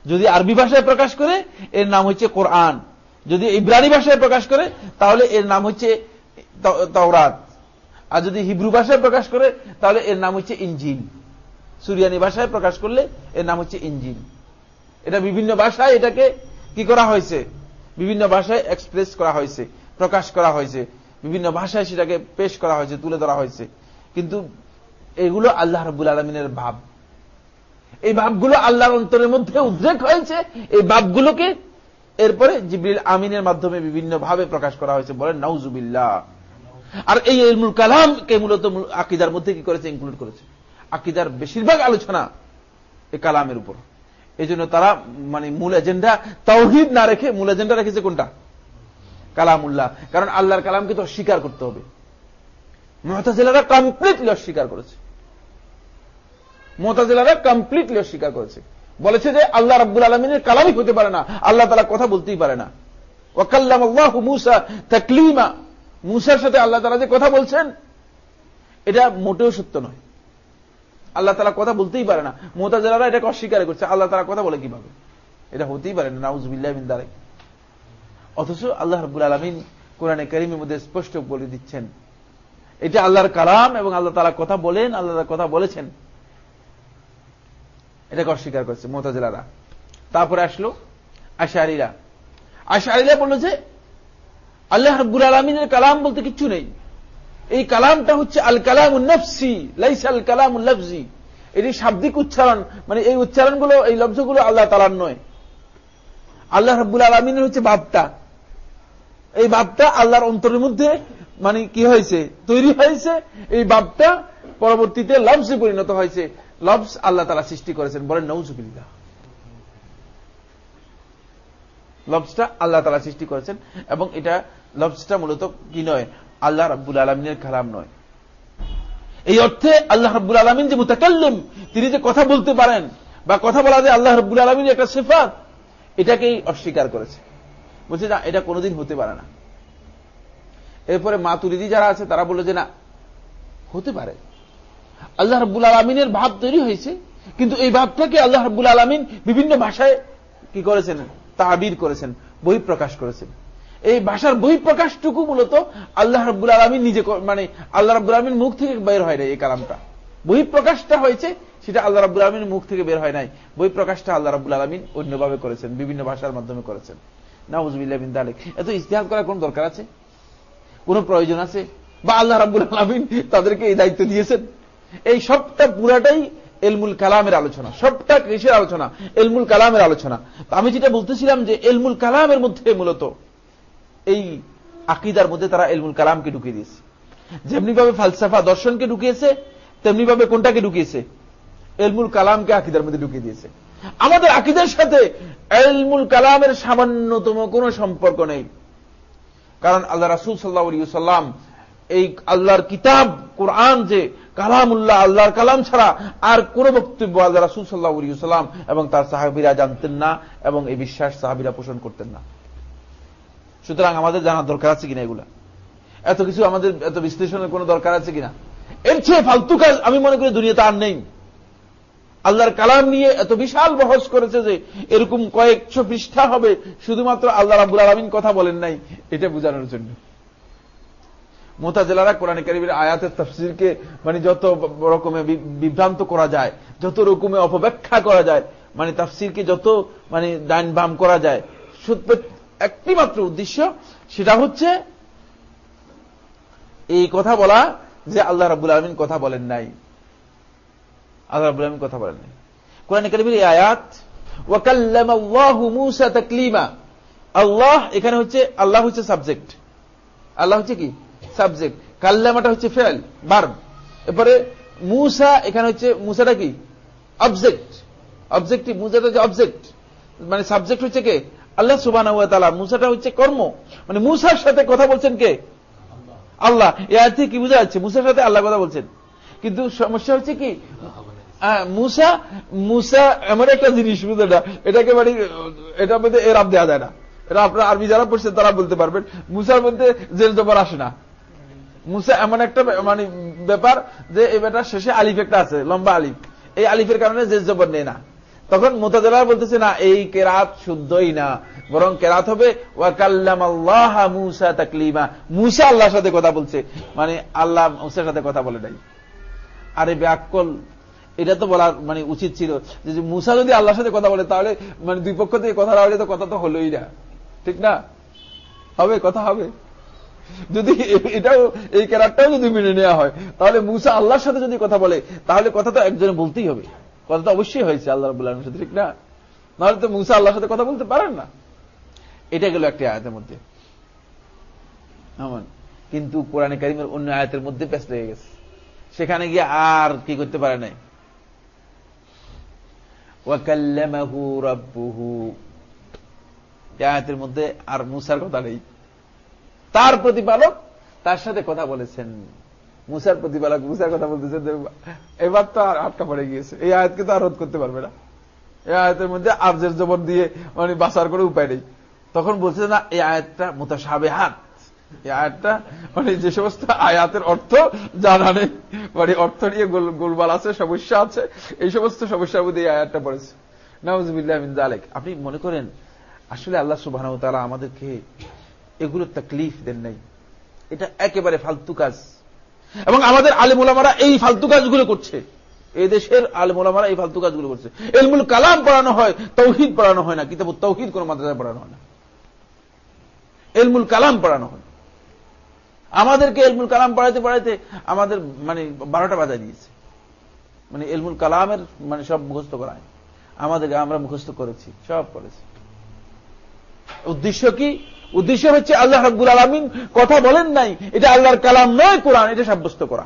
যদি আরবি ভাষায় প্রকাশ করে, এর নাম হচ্ছে কোরআন। যদি ইব্রানি ভাষায় প্রকাশ করে, তাহলে এর নাম হচ্ছে তওরাত। আর যদি হিব্রু ভাষায় প্রকাশ করে, তাহলে এর নাম হচ্ছে ইঞ্জিন সুরিয়ানি ভাষায় প্রকাশ করলে এর নাম হচ্ছে ইঞ্জিন এটা বিভিন্ন ভাষায় এটাকে কি করা হয়েছে? বিভিন্ন ভাষায় এক্সপ্রেস করা হয়েছে, প্রকাশ করা হয়েছে। বিভিন্ন ভাষায় সেটাকে পেশ করা হয়েছে, তুলে ধরা হয়েছে। কিন্তু এগুলো আল্লাহ রবুল আলমিনের ভাব। এই ভাবগুলো আল্লাহর অন্তরের মধ্যে উদ্রেক হয়েছে, এই ভাবগুলোকে এরপরে জিবরিল আমিনের মাধ্যমে বিভিন্ন ভাবে প্রকাশ করা হয়েছে বলেন নাউজুবিল্লাহ। আর এই ইলমুল কালামকে মূলত আকিদার মধ্যে কি করেছে? ইনক্লুড করেছে। আকিদার বেশিরভাগ আলোচনা এই কালামের উপর। এই জন্য তারা মানে মূল এজেন্ডা তৌহিদ না রেখে মূল এজেন্ডা রেখেছে কোনটা? কালামুল্লাহ। কারণ আল্লাহর কালামকে তো অস্বীকার করতে হবে। মহতাজিলারা কমপ্লিটলি অস্বীকার করেছে। মহতাজিলারা কমপ্লিটলি অস্বীকার করেছে। বলেছে যে আল্লাহ রাব্বুল আলমিনের কালামই হতে পারে না। আল্লাহ তারা কথা বলতেই পারে না। ওয়াকাল্লাম আল্লাহ মুসা তাকলিমা। মুসার সাথে আল্লাহ তারা যে কথা বলছেন, এটা মোটেও সত্য নয়। আল্লাহ তারা কথা বলতেই পারে না। মোতাজারা এটাকে অস্বীকার করছে। আল্লাহ তারা কথা বলে কীভাবে? এটা হতেই পারে না। নাউজবিল্লাহ বিন দারে অথচ আল্লাহ রব্বুল আলমিন কোরআনে করিমের মধ্যে স্পষ্ট বলে দিচ্ছেন, এটা আল্লাহর কালাম এবং আল্লাহ তালা কথা বলেন, আল্লাহ কথা বলেছেন। এটাকে অস্বীকার করছে মোতাজেলারা। তারপরে আসলো আশারিরা আশারিরা বলল যে আল্লাহ রব্বুল আলমিনের কালাম বলতে কিচ্ছু নেই। এই কালামটা হচ্ছে আল কালাম উন্নফসি লাইস আল কালাম উল্লফজি এটি শাব্দিক উচ্চারণ মানে এই উচ্চারণগুলো, এই লব্জগুলো আল্লাহ তালার নয়। আল্লাহ রব্বুল আলমিনের হচ্ছে ভাবটা এই ভাবটা আল্লাহর অন্তরের মধ্যে মানে কি হয়েছে, তৈরি হয়েছে। এই ভাবটা পরবর্তীতে লবসে পরিণত হয়েছে। লবস আল্লাহ তালা সৃষ্টি করেছেন, বলেন নৌজুবিল্লা লবসটা আল্লাহ তালা সৃষ্টি করেছেন এবং এটা লবসটা মূলত কি নয়? আল্লাহ রাব্বুল আলমিনের খারাপ নয়। এই অর্থে আল্লাহ রাব্বুল আলমিন যে মুতাকাল্লিম, তিনি যে কথা বলতে পারেন বা কথা বলা যে আল্লাহ রব্বুল আলমিন একটা সেফাত, এটাকেই অস্বীকার করেছে। বলছে, না, এটা কোনোদিন হতে পারে না। এরপরে মা তুলিদি যারা আছে, তারা বলে যে, না, হতে পারে। আল্লাহ রব্বুল আলমিনের ভাব তৈরি হয়েছে, কিন্তু এই ভাবটাকে আল্লাহ রব্বুল আলমিন বিভিন্ন ভাষায় কি করেছেন? তাবির করেছেন বই প্রকাশ করেছেন। এই ভাষার বই প্রকাশটুকু মূলত আল্লাহ রব্বুল আলমিন নিজে মানে আল্লাহ রব্বুল আলমিন মুখ থেকে বের হয় নাই এই কালামটা। বই প্রকাশটা হয়েছে, সেটা আল্লাহ রাবুল আলমীর মুখ থেকে বের হয় নাই। বই প্রকাশটা আল্লাহ রাবুল আলমিন অন্যভাবে করেছেন, বিভিন্ন ভাষার মাধ্যমে করেছেন। নাউজবিল্লাবিন দালেক। এত ইস্তেহাদ করার কোন দরকার আছে? কোন প্রয়োজন আছে? বা আল্লাহ রাবুল আলমিন তাদেরকে এই দায়িত্ব দিয়েছেন? এই সবটা পুরাটাই এলমুল কালামের আলোচনা, সবটা কৃষির আলোচনা, এলমুল কালামের আলোচনা। আমি যেটা বলতেছিলাম যে এলমুল কালামের মধ্যে মূলত এই আকিদার মধ্যে তারা এলমুল কালামকে ঢুকিয়ে দিয়েছে। যেমনি ভাবে ফালসাফা দর্শনকে ঢুকিয়েছে তেমনি ভাবে কোনটাকে ঢুকিয়েছে? এলমুল কালামকে আকিদার মধ্যে ঢুকিয়ে দিয়েছে। আমাদের আকিদের সাথে এলমুল কালামের সামান্যতম কোন সম্পর্ক নেই। কারণ আল্লাহ রাসুল সাল্লাহ সাল্লাম এই আল্লাহর কিতাব, কোরআন যে কালামুল্লাহ, আল্লাহর কালাম ছাড়া আর কোন বক্তব্য আল্লাহ রাসুল সাল্লাহ সাল্লাম এবং তার সাহাবিরা জানতেন না এবং এই বিশ্বাস সাহাবিরা পোষণ করতেন না। সুতরাং আমাদের জানার দরকার আছে কিনা এগুলা? এত কিছু আমাদের, এত বিশ্লেষণের কোন দরকার আছে কিনা? এর চেয়ে ফালতু কাজ আমি মনে করি দুনিয়াতে আর নেই। আল্লাহর কালাম নিয়ে এত বিশাল বহস করেছে যে এরকম কয়েকশো পৃষ্ঠা হবে, শুধুমাত্র আল্লাহ রাবুল আলমিন কথা বলেন নাই, এটা বোঝানোর জন্য। মোতাজেলারা কোরআন কারিমের আয়াতের তফসিরকে মানে যত রকমে বিভ্রান্ত করা যায়, যত রকমে অপব্যাখ্যা করা যায় মানে তাফসিরকে যত মানে ডাইন বাম করা যায় একটি মাত্র উদ্দেশ্য, সেটা হচ্ছে এই কথা বলা যে আল্লাহ রাবুল আলমিন কথা বলেন নাই। আল্লাহ রাবুল আলমিন কথা বলেন নাই। কোরআন কারিমের এই আয়াত আল্লাহ এখানে হচ্ছে, আল্লাহ হচ্ছে সাবজেক্ট। আল্লাহ হচ্ছে কি? সাবজেক্ট। কাল্লামাটা হচ্ছে ফেল বার্ব এরপরে মুসা এখানে হচ্ছে, মুসাটা কি? অবজেক্ট। অবজেক্টিভ মুসাটা হচ্ছে অবজেক্ট। মানে সাবজেক্ট হচ্ছে কে? আল্লাহ সুবাহ মুসাটা হচ্ছে কর্ম। মানে মুসার সাথে কথা বলছেন কে? আল্লাহ। এ আয়াত কি বোঝা যাচ্ছে? মুসার সাথে আল্লাহ কথা বলছেন। কিন্তু সমস্যা হচ্ছে কি? মুসা মুসা এমন একটা জিনিস বুঝে এটাকে বাড়ি এটা মধ্যে এর আপ দেওয়া যায় না। এটা আপনার আরবি যারা পড়ছেন তারা বলতে পারবেন, মুসার মধ্যে জেল জবর আসে না। মুসা এমন একটা মানে ব্যাপার যে, এই ব্যাপার শেষে আলিফ একটা আছে, লম্বা আলিফ। এই আলিফের কারণে জেল জবর নেই না। তখন মোতাজেলা বলতেছে, না, এই কেরাত শুদ্ধই না। বরং কেরাত হবে মুসা তাকলিমা। মুসা আল্লাহর সাথে কথা বলছে। মানে আল্লাহ মুসার সাথে কথা বলে নাই। আরে ব্যাকল এটা তো বলার মানে উচিত ছিল যে মুসা যদি আল্লাহর সাথে কথা বলে, তাহলে মানে দুই পক্ষ থেকে কথা হলে তো কথা তো হলোই না। ঠিক না? হবে, কথা হবে। যদি এটাও, এই ক্যারারটাও যদি মেনে নেওয়া হয়, তাহলে মুসা আল্লাহর সাথে যদি কথা বলে, তাহলে কথা তো একজনে বলতেই হবে। কথা তো অবশ্যই হয়েছে, আল্লাহ রবুল্লাহ সাথে, ঠিক না? নাহলে তো মুসা আল্লাহর সাথে কথা বলতে পারেন না। এটা গেল একটি আয়াতের মধ্যে। কিন্তু কোরআনে কারিমের অন্য আয়াতের মধ্যে ব্যস্ত হয়ে গেছে। সেখানে গিয়ে আর কি করতে পারে নাই। আয়াতের মধ্যে আর মুসার কথা নেই। তার প্রতিপালক তার সাথে কথা বলেছেন। মুসার প্রতিপালক, মুসার কথা বলতেছেন এবার তো আর আটকা পড়ে গিয়েছে। এই আয়াতকে তো আর রোধ করতে পারবে না। এই আয়াতের মধ্যে আবজের জবর দিয়ে মানে বাসার করে উপায় নেই। তখন বলছে, না, এই আয়াতটা মোতাসাবে হাত এই আয়াতটা মানে যে সমস্ত আয়াতের অর্থ জানা নেই। মানে অর্থ নিয়ে গোলবাল আছে, সমস্যা আছে। এই সমস্ত সমস্যার মধ্যে এই আয়াতটা পড়েছে। নাউজবিল্লাহমিন জালেক আপনি মনে করেন, আসলে আল্লাহ সুবাহ তারা আমাদেরকে এগুলো তাকলিফ দেন নাই। এটা একেবারে ফালতু কাজ। এবং আমাদের আলেমুলামারা এই ফালতু কাজগুলো করছে। এই দেশের আলেমুলামারা এই ফালতু কাজগুলো করছে। এলমুল কালাম পড়ানো হয়, তৌহিদ পড়ানো হয় না, কিতাব তৌহিদ কোন মাদ্রাসায় পড়ানো হয় না। এলমুল কালাম পড়ানো হয়। আমাদেরকে এলমুল কালাম পড়াইতে পড়াইতে আমাদের মানে বারোটা বাজা দিয়েছে। মানে এলমুল কালামের মানে সব মুখস্থ করায় আমাদেরকে আমরা মুখস্থ করেছি, সব করেছি। উদ্দেশ্য কি? উদ্দেশ্য হচ্ছে আল্লাহ রব্বুল আলমিন কথা বলেন নাই, এটা আল্লাহর কালাম নয় কোরআন, এটা সাব্যস্ত করা।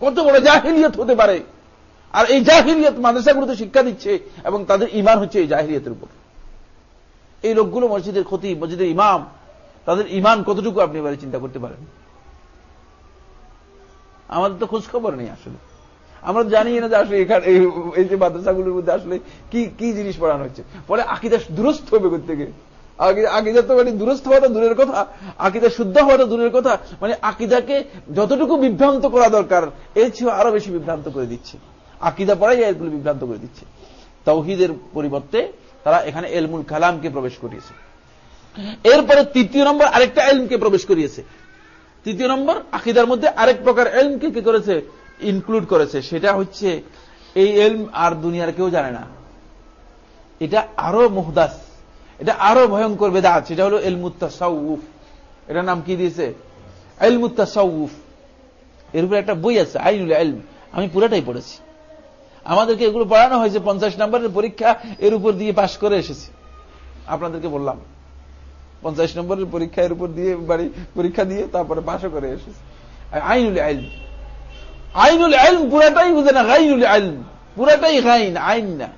কত বড় জাহিলিয়ত হতে পারে। আর এই জাহিলিয়ত মাদ্রাসাগুলোতে শিক্ষা দিচ্ছে এবং তাদের ইমান হচ্ছে এই জাহিলিয়তের উপর। এই লোকগুলো মসজিদের ক্ষতি মসজিদের ইমাম, তাদের ইমান কতটুকু আপনি এবারে চিন্তা করতে পারেন? আমাদের তো খোঁজ খবর নেই আসলে। আমরা জানি না যে আসলে এখানে এই যে মাদ্রাসাগুলোর মধ্যে আসলে কি কি জিনিস পড়ানো হচ্ছে। পরে আকিদা দুরস্থ হবে থেকে আকিদা তো মানে দুরস্থ হওয়াটা দূরের কথা, আকিদা শুদ্ধ হওয়াটা দূরের কথা মানে আকিদাকে যতটুকু বিভ্রান্ত করা দরকার, এর চেয়েও আরও বেশি বিভ্রান্ত করে দিচ্ছে। আকিদা পড়াই এগুলো বিভ্রান্ত করে দিচ্ছে। তৌহিদের পরিবর্তে তারা এখানে এলমুল কালামকে প্রবেশ করিয়েছে। এরপরে তৃতীয় নম্বর আরেকটা এলমকে প্রবেশ করিয়েছে। তৃতীয় নম্বর, আকিদার মধ্যে আরেক প্রকার এলমকে কি করেছে? ইনক্লুড করেছে। সেটা হচ্ছে, এই এলম আর দুনিয়ার কেউ জানে না। এটা আরও মুহদাস। এটা আরও ভয়ঙ্কর বেদাত, সেটা হলো এলমুত্তা সাউফ এটার নাম কি দিয়েছে? এলমুত্তা সাউফ এর উপরে একটা বই আছে, আইনুল এলম। আমি পুরাটাই পড়েছি। আমাদেরকে এগুলো পড়ানো হয়েছে, পঞ্চাশ নম্বরের পরীক্ষা এর উপর দিয়ে পাশ করে এসেছি। আপনাদেরকে বললাম, পঞ্চাশ নম্বরের পরীক্ষা এর উপর দিয়ে বাড়ি পরীক্ষা দিয়ে তারপরে পাশও করে এসেছি। আইনুল আইল আইনুল আইল পুরাটাই বুঝে না, গাইনুল আইল পুরাটাই গাইন, আইন না।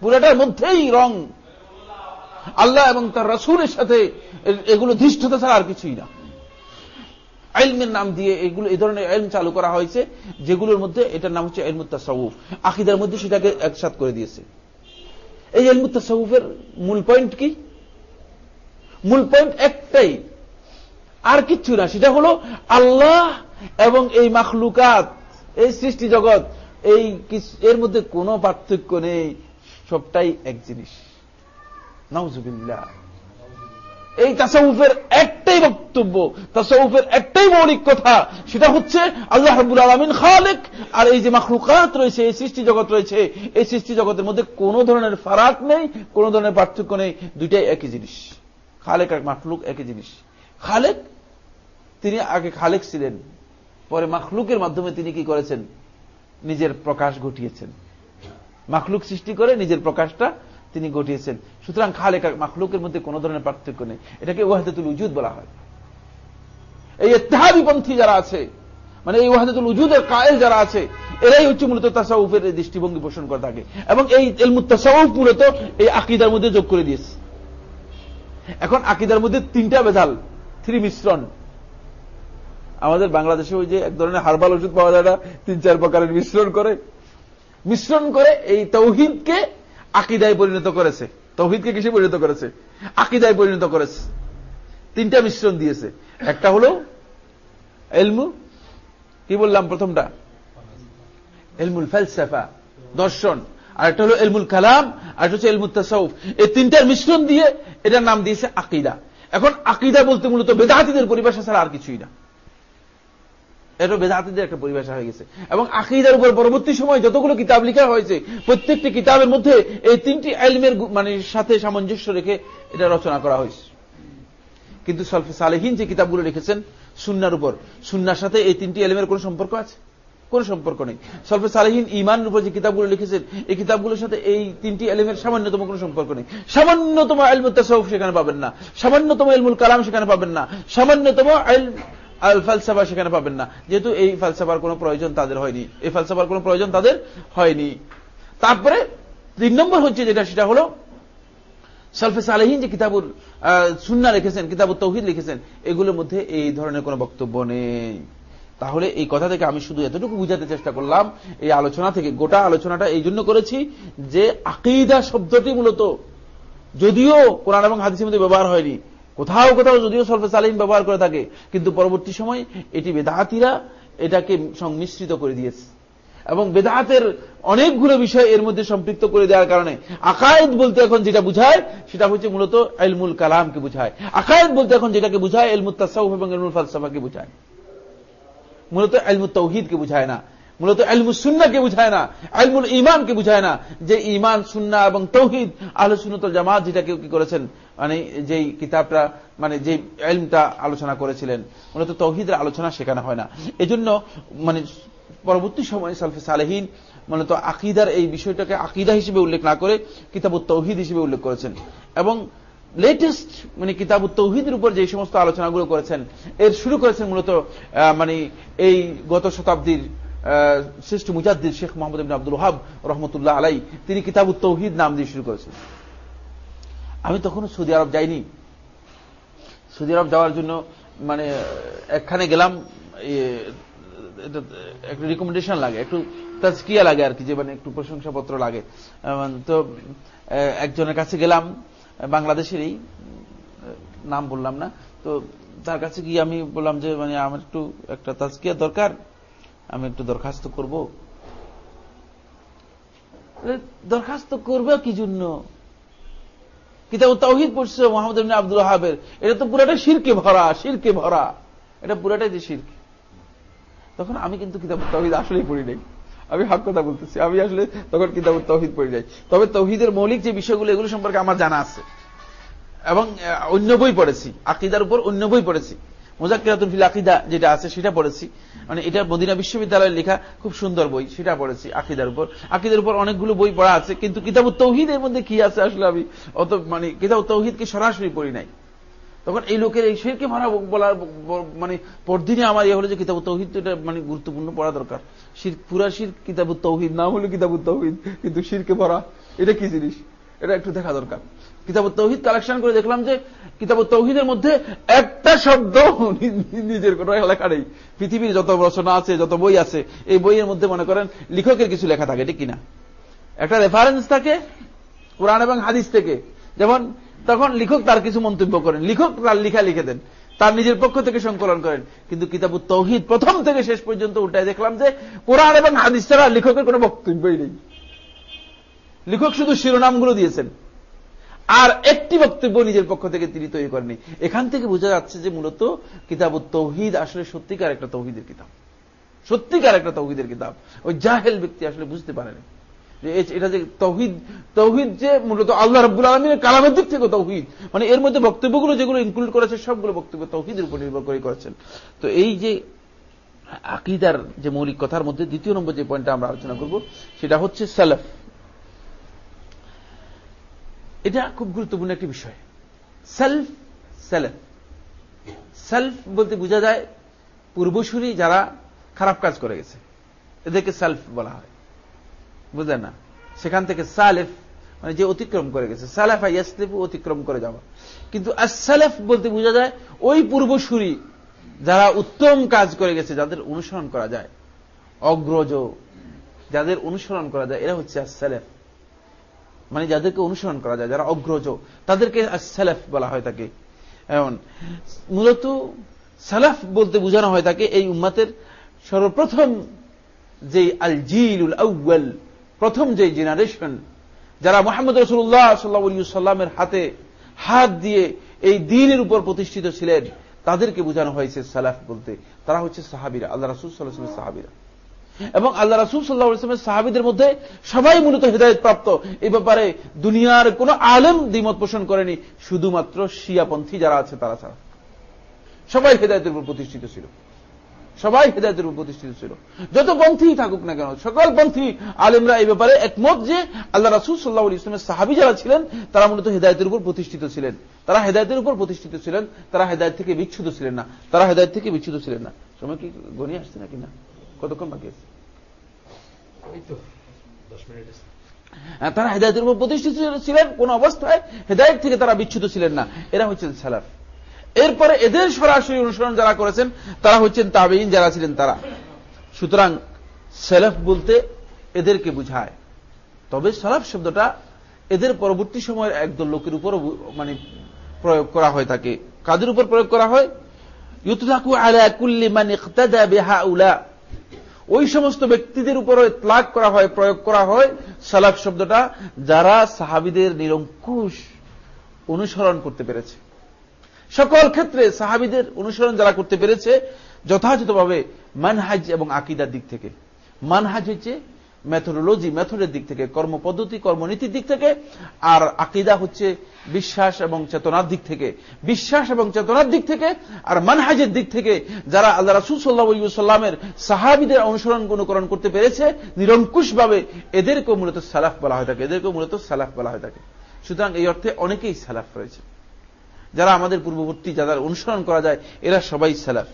পুরাটার মধ্যেই রং। আল্লাহ এবং তার রসুলের সাথে এগুলো ধৃষ্টতা ছাড়া আর কিছুই না। আইলমের নাম দিয়ে এগুলো এই ধরনের এলম চালু করা হয়েছে, যেগুলোর মধ্যে এটার নাম হচ্ছে এলমুত্তা সৌফ আকিদার মধ্যে সেটাকে একসাথ করে দিয়েছে। এই এলমুত্তা সৌফের মূল পয়েন্ট কি? মূল পয়েন্ট একটাই। আর কিচ্ছু না, সেটা হলো আল্লাহ এবং এই মাখলুকাত, এই সৃষ্টি জগৎ, এই এর মধ্যে কোনো পার্থক্য নেই, সবটাই এক জিনিস। নাউজুবিল্লাহ। এই তাসাউফের একটাই বক্তব্য, তাসাউফের একটাই মৌলিক কথা, সেটা হচ্ছে আল্লাহ রবুল আলমিন খালেক, আর এই যে মাখলুকাত রয়েছে, এই সৃষ্টি জগৎ রয়েছে, এই সৃষ্টি জগতের মধ্যে কোন ধরনের ফারাক নেই, কোন ধরনের পার্থক্য নেই, দুইটাই একই জিনিস। খালেক আর মাখলুক একই জিনিস। খালেক, তিনি আগে খালেক ছিলেন, পরে মাখলুকের মাধ্যমে তিনি কি করেছেন? নিজের প্রকাশ ঘটিয়েছেন। মাখলুক সৃষ্টি করে নিজের প্রকাশটা তিনি ঘটিয়েছেন। সুতরাং খালেক মাখলুকের মধ্যে কোন ধরনের পার্থক্য নেই। এটাকে ওয়াহেদুল উজুদ বলা হয়। এই এত্তাহাবিপন্থী যারা আছে মানে এই ওয়াহেদুল উজুদের কায়েল যারা আছে, এরাই হচ্ছে মূলত তাসাউফের দৃষ্টিভঙ্গি পোষণ করে থাকে। এবং এই এলমুত্তাসাউফ মূলত এই আকিদার মধ্যে যোগ করে দিয়েছে। এখন আকিদার মধ্যে তিনটা বেজাল, থ্রি মিশ্রণ। আমাদের বাংলাদেশে ওই যে এক ধরনের হারবাল ওষুধ পাওয়া যায় না, তিন চার প্রকারের মিশ্রণ করে। মিশ্রণ করে এই তৌহিদকে আকিদায় পরিণত করেছে। তৌহিদকে কিসে পরিণত করেছে? আকিদায় পরিণত করেছে। তিনটা মিশ্রণ দিয়েছে। একটা হল এলমু, কি বললাম প্রথমটা? এলমুল ফেলসেফা দর্শন। আর একটা হলো এলমুল কালাম আর হচ্ছে এলমুল তাসাউফ। এই তিনটার মিশ্রণ দিয়ে এটার নাম দিয়েছে আকিদা। এখন আকিদা বলতে মূলত বেদাহাতিদের পরিভাষা ছাড়া আর কিছুই না। এটা বেদাহাতিদের একটা পরিভাষা হয়ে গেছে। এবং আকিদার উপর পরবর্তী সময় যতগুলো কিতাব লিখা হয়েছে, প্রত্যেকটি কিতাবের মধ্যে এই তিনটি এলমের মানে সাথে সামঞ্জস্য রেখে এটা রচনা করা হয়েছে। কিন্তু সলফে সালেহীন যে কিতাবগুলো লিখেছেন, সুন্নার উপর, সুন্নার সাথে এই তিনটি এলমের কোন সম্পর্ক আছে? কোন সম্পর্ক নেই। সলফে সালেহীন ইমানের উপর যে কিতাবগুলো লিখেছেন, এই কিতাবগুলোর সাথে এই তিনটি এলমের সামান্যতম কোন সম্পর্ক নেই। সামান্যতম এলমুল তাসৌফ সেখানে পাবেন না। সামান্যতম এলমুল কালাম সেখানে পাবেন না। সামান্যতম আল ফালসাফা সেখানে পাবেন না। যেহেতু এই ফালসাফার কোনো প্রয়োজন তাদের হয়নি। এই ফালসাফার কোনো প্রয়োজন তাদের হয়নি। তারপরে তিন নম্বর হচ্ছে যেটা, সেটা হল সালফে সালেহীন যে কিতাবুর সুন্না লিখেছেন কিতাবুর তৌহিদ লিখেছেন, এগুলোর মধ্যে এই ধরনের কোনো বক্তব্য নেই। তাহলে এই কথা থেকে আমি শুধু এতটুকু বুঝাতে চেষ্টা করলাম, এই আলোচনা থেকে, গোটা আলোচনাটা এই জন্য করেছি যে আকিদা শব্দটি মূলত যদিও কোরআন এবং হাদিসের মধ্যে ব্যবহার হয়নি কোথাও কোথাও যদিও সলফে সালিম ব্যবহার করে থাকে, কিন্তু পরবর্তী সময় এটি বেদাহাতিরা এটাকে সংমিশ্রিত করে দিয়েছে। এবং বেদাহাতের অনেকগুলো বিষয় এর মধ্যে সম্পৃক্ত করে দেওয়ার কারণে আকায়েদ বলতে এখন যেটা বুঝায়, সেটা হচ্ছে মূলত এলমুল কালামকে বুঝায়। আকায়েদ বলতে এখন যেটাকে বুঝায় এলমুল তাসাউফ এবং এলমুল ফালসাফাকে বুঝায়। মূলত আলমুল তৌহিদকে বুঝায় না। মূলত আলমুল সুন্নাকে বুঝায় না। আলমুল ইমানকে বুঝায় না। যে ইমান সুন্না এবং তৌহিদ আল সুন্নতল জামাত যেটাকে কি করেছেন মানে যেই কিতাবটা মানে যে এলমটা আলোচনা করেছিলেন, মূলত তৌহিদের আলোচনা শেখানো হয় না। এজন্য মানে পরবর্তী সময়ে সালফে সালেহীন, মূলত আকিদার এই বিষয়টাকে আকিদা হিসেবে উল্লেখ না করে কিতাব তৌহিদ হিসেবে উল্লেখ করেছেন। এবং লেটেস্ট মানে কিতাব তৌহিদের উপর যে সমস্ত আলোচনাগুলো করেছেন, এর শুরু করেছেন মূলত মানে এই গত শতাব্দীর শ্রেষ্ঠ মুজাদ্দিদ শেখ মোহাম্মদ আব্দুল হাব রহমতুল্লাহ আলাই তিনি কিতাব তৌহিদ নাম দিয়ে শুরু করেছেন। আমি তখনও সৌদি আরব যাইনি। সৌদি আরব যাওয়ার জন্য মানে একখানে গেলাম একটু রিকমেন্ডেশন লাগে, একটু তাজকিয়া লাগে আর কি, যে মানে একটু প্রশংসাপত্র লাগে। তো একজনের কাছে গেলাম, বাংলাদেশেরই, নাম বললাম না, তো তার কাছে গিয়ে আমি বললাম যে মানে আমার একটু একটা তাজকিয়া দরকার, আমি একটু দরখাস্ত করব। দরখাস্ত করবে কি জন্য? কিতাব তাওহিদ পড়ছে মোহাম্মদ আব্দুল হাবের এটা তো পুরাটা শিরকে ভরা শিরকে ভরা। এটা পুরাটাই যে শিরকে। তখন আমি কিন্তু কিতাব তাওহিদ আসলেই পড়ি নাই। আমি হাক কথা বলতেছি, আমি আসলে তখন কিতাব তৌহিদ পড়ে যাই তবে তৌহিদের মৌলিক যে বিষয়গুলো, এগুলো সম্পর্কে আমার জানা আছে। এবং অন্য বই পড়েছি, আকিদার উপর অন্য বই পড়েছি। মোজাক্কিরাতুল ফিল আকিদা যেটা আছে, সেটা পড়েছি। মানে এটা মদিনা বিশ্ববিদ্যালয়ের লেখা, খুব সুন্দর বই, সেটা পড়েছি আকিদার উপর। আকিদার উপর অনেকগুলো বই পড়া আছে, কিন্তু কিতাব তৌহিদের মধ্যে কি আছে আসলে আমি অত মানে কিতাব তৌহিদকে সরাসরি পড়ি নাই। তখন এই লোকের, এই শিরকে ভরা বলার মানে পরদিনে আমার ইয়ে হলো যে কিতাব তৌহিদ, এটা মানে গুরুত্বপূর্ণ পড়া দরকার। শির, পুরা শির কিতাব তৌহিদ, না হলো কিতাব তৌহিদ, কিন্তু শিরকে ভরা এটা কি জিনিস? এটা একটু দেখা দরকার। কিতাব তৌহিদ কালেকশন করে দেখলাম যে কিতাব তৌহিদের মধ্যে একটা শব্দ নিজের কোন লেখা নেই পৃথিবীর যত রচনা আছে যত বই আছে এই বইয়ের মধ্যে মনে করেন লেখকের কিছু লেখা থাকে ঠিক কিনা একটা রেফারেন্স থাকে কোরআন এবং হাদিস থেকে যেমন তখন লেখক তার কিছু মন্তব্য করেন লেখক তার লিখা লিখে দেন তার নিজের পক্ষ থেকে সংকলন করেন কিন্তু কিতাব তৌহিদ প্রথম থেকে শেষ পর্যন্ত উল্টায় দেখলাম যে কোরআন এবং হাদিস ছাড়া লেখকের কোনো বক্তব্যই নেই লেখক শুধু শিরোনামগুলো দিয়েছেন আর একটি বক্তব্য নিজের পক্ষ থেকে তিনি তৈরি করেনি এখান থেকে বোঝা যাচ্ছে যে মূলত কিতাব তৌহিদ আসলে সত্যিকার একটা তৌহিদের কিতাব। সত্যিকার একটা তৌহিদের কিতাব। ওই জাহেল ব্যক্তি আসলে বুঝতে পারেনি। যে এটা যে তৌহিদ তৌহিদ যে মূলত আল্লাহ রব্বুল আলমীর কালামের দিক থেকে তৌহিদ। মানে এর মধ্যে বক্তব্যগুলো যেগুলো ইনক্লুড করেছে, সবগুলো বক্তব্য তৌহিদের উপর নির্ভর করে করেছেন। তো এই যে আকিদার যে মৌলিক কথার মধ্যে দ্বিতীয় নম্বর যে পয়েন্টটা আমরা আলোচনা করব, সেটা হচ্ছে সালাফ। এটা খুব গুরুত্বপূর্ণ একটি বিষয়। সেলফ সেলফ সেলফ বলতে বোঝা যায় পূর্বসূরি যারা খারাপ কাজ করে গেছে। এদেরকে সেলফ বলা হয়। বুঝলেন না? সেখান থেকে সালেফ মানে যে অতিক্রম করে গেছে। সালেফ ইয়াসলিফ অতিক্রম করে যাওয়া। কিন্তু সালেফ বলতে বোঝা যায় ওই পূর্বসূরি যারা উত্তম কাজ করে গেছে, যাদের অনুসরণ করা যায়। অগ্রজ, যাদের অনুসরণ করা যায়, এরা হচ্ছে সালেফ মানে যাদেরকে অনুসরণ করা যায়, যারা অগ্রজ, তাদেরকে সালাফ বলা হয় থাকে এমন। মূলত সালাফ বলতে বোঝানো হয় থাকে এই উম্মাতের সর্বপ্রথম যে আল জিল আউ্ল প্রথম যে জেনারেশন যারা মোহাম্মদ রসুল্লাহ সাল্লা সাল্লামের হাতে হাত দিয়ে এই দিনের উপর প্রতিষ্ঠিত ছিলেন, তাদেরকে বোঝানো হয়েছে সালাফ বলতে। তারা হচ্ছে সাহাবিরা, আল্লাহ রাসুল সাল্লাহ সাহাবিরা। এবং আল্লাহ রাসুল সাল্লাহ ইসলামের সাহাবিদের মধ্যে সবাই মূলত হৃদায়ত প্রাপ্ত এই ব্যাপারে দুনিয়ার কোন আলেম দ্বিমত পোষণ করেনি, শুধুমাত্র শিয়াপন্থী যারা আছে তারা ছাড়া। সবাই হৃদায়তের উপর প্রতিষ্ঠিত ছিল। সবাই হৃদায়তের উপর প্রতিষ্ঠিত ছিল। যত পন্থী থাকুক না কেন, সকল পন্থী আলেমরা এই ব্যাপারে একমত যে আল্লাহ রাসুল সাল্লাহ ইসলামের সাহাবি যারা ছিলেন, তারা মূলত হৃদায়তের উপর প্রতিষ্ঠিত ছিলেন। তারা হেদায়তের উপর প্রতিষ্ঠিত ছিলেন, তারা হেদায়ত থেকে বিচ্ছুত ছিলেন না। তারা হেদায়ত থেকে বিচ্ছুত ছিলেন না। সময় কি গণি আসছে নাকি না? কতক্ষণ বাকি আছে? তারা হেদায়তের উপর প্রতিষ্ঠিত ছিলেন কোন অবস্থায় হেদায়ত থেকে তারা বিচ্ছুত ছিলেন না। এরা হচ্ছেন সালাফ। এরপরে এদের সরাসরি অনুসরণ যারা করেছেন, তারা হচ্ছেন তাবেইন যারা ছিলেন তারা। সুতরাং সেলফ বলতে এদেরকে বুঝায়। তবে সালাফ শব্দটা এদের পরবর্তী সময়ের একদল লোকের উপর মানে প্রয়োগ করা হয় থাকে কাদের উপর প্রয়োগ করা হয়? ইউতলাকু আলা কুল্লি মান ইকতাদা বিহাউলা। ওই সমস্ত ব্যক্তিদের উপরে ইতলাক করা হয়, প্রয়োগ করা হয়। সালাফ শব্দটা যারা সাহাবিদের নিরঙ্কুশ অনুসরণ করতে পেরেছে। সকল ক্ষেত্রে সাহাবিদের অনুসরণ যারা করতে পেরেছে, যথাযথভাবে মানহাজ এবং আকিদার দিক থেকে। মানহাজ হচ্ছে মেথোডোলজি মেথডের দিক থেকে, কর্মপদ্ধতি, কর্মনীতির দিক থেকে, আর আকিদা হচ্ছে বিশ্বাস এবং চেতনার দিক থেকে। বিশ্বাস এবং চেতনার দিক থেকে, আর মানহাজের দিক থেকে, যারা আল্লাহ রাসুল সাল্লাহামের সাহাবিদের অনুসরণ অনুকরণ করতে পেরেছে, নিরঙ্কুশভাবে এদেরকেও মূলত সালাফ বলা হয়ে থাকে এদেরকেও মূলত সালাফ বলা হয়ে থাকে সুতরাং এই অর্থে অনেকেই সালাফ রয়েছে। যারা আমাদের পূর্ববর্তী যাদের অনুসরণ করা যায়, এরা সবাই সালাফ।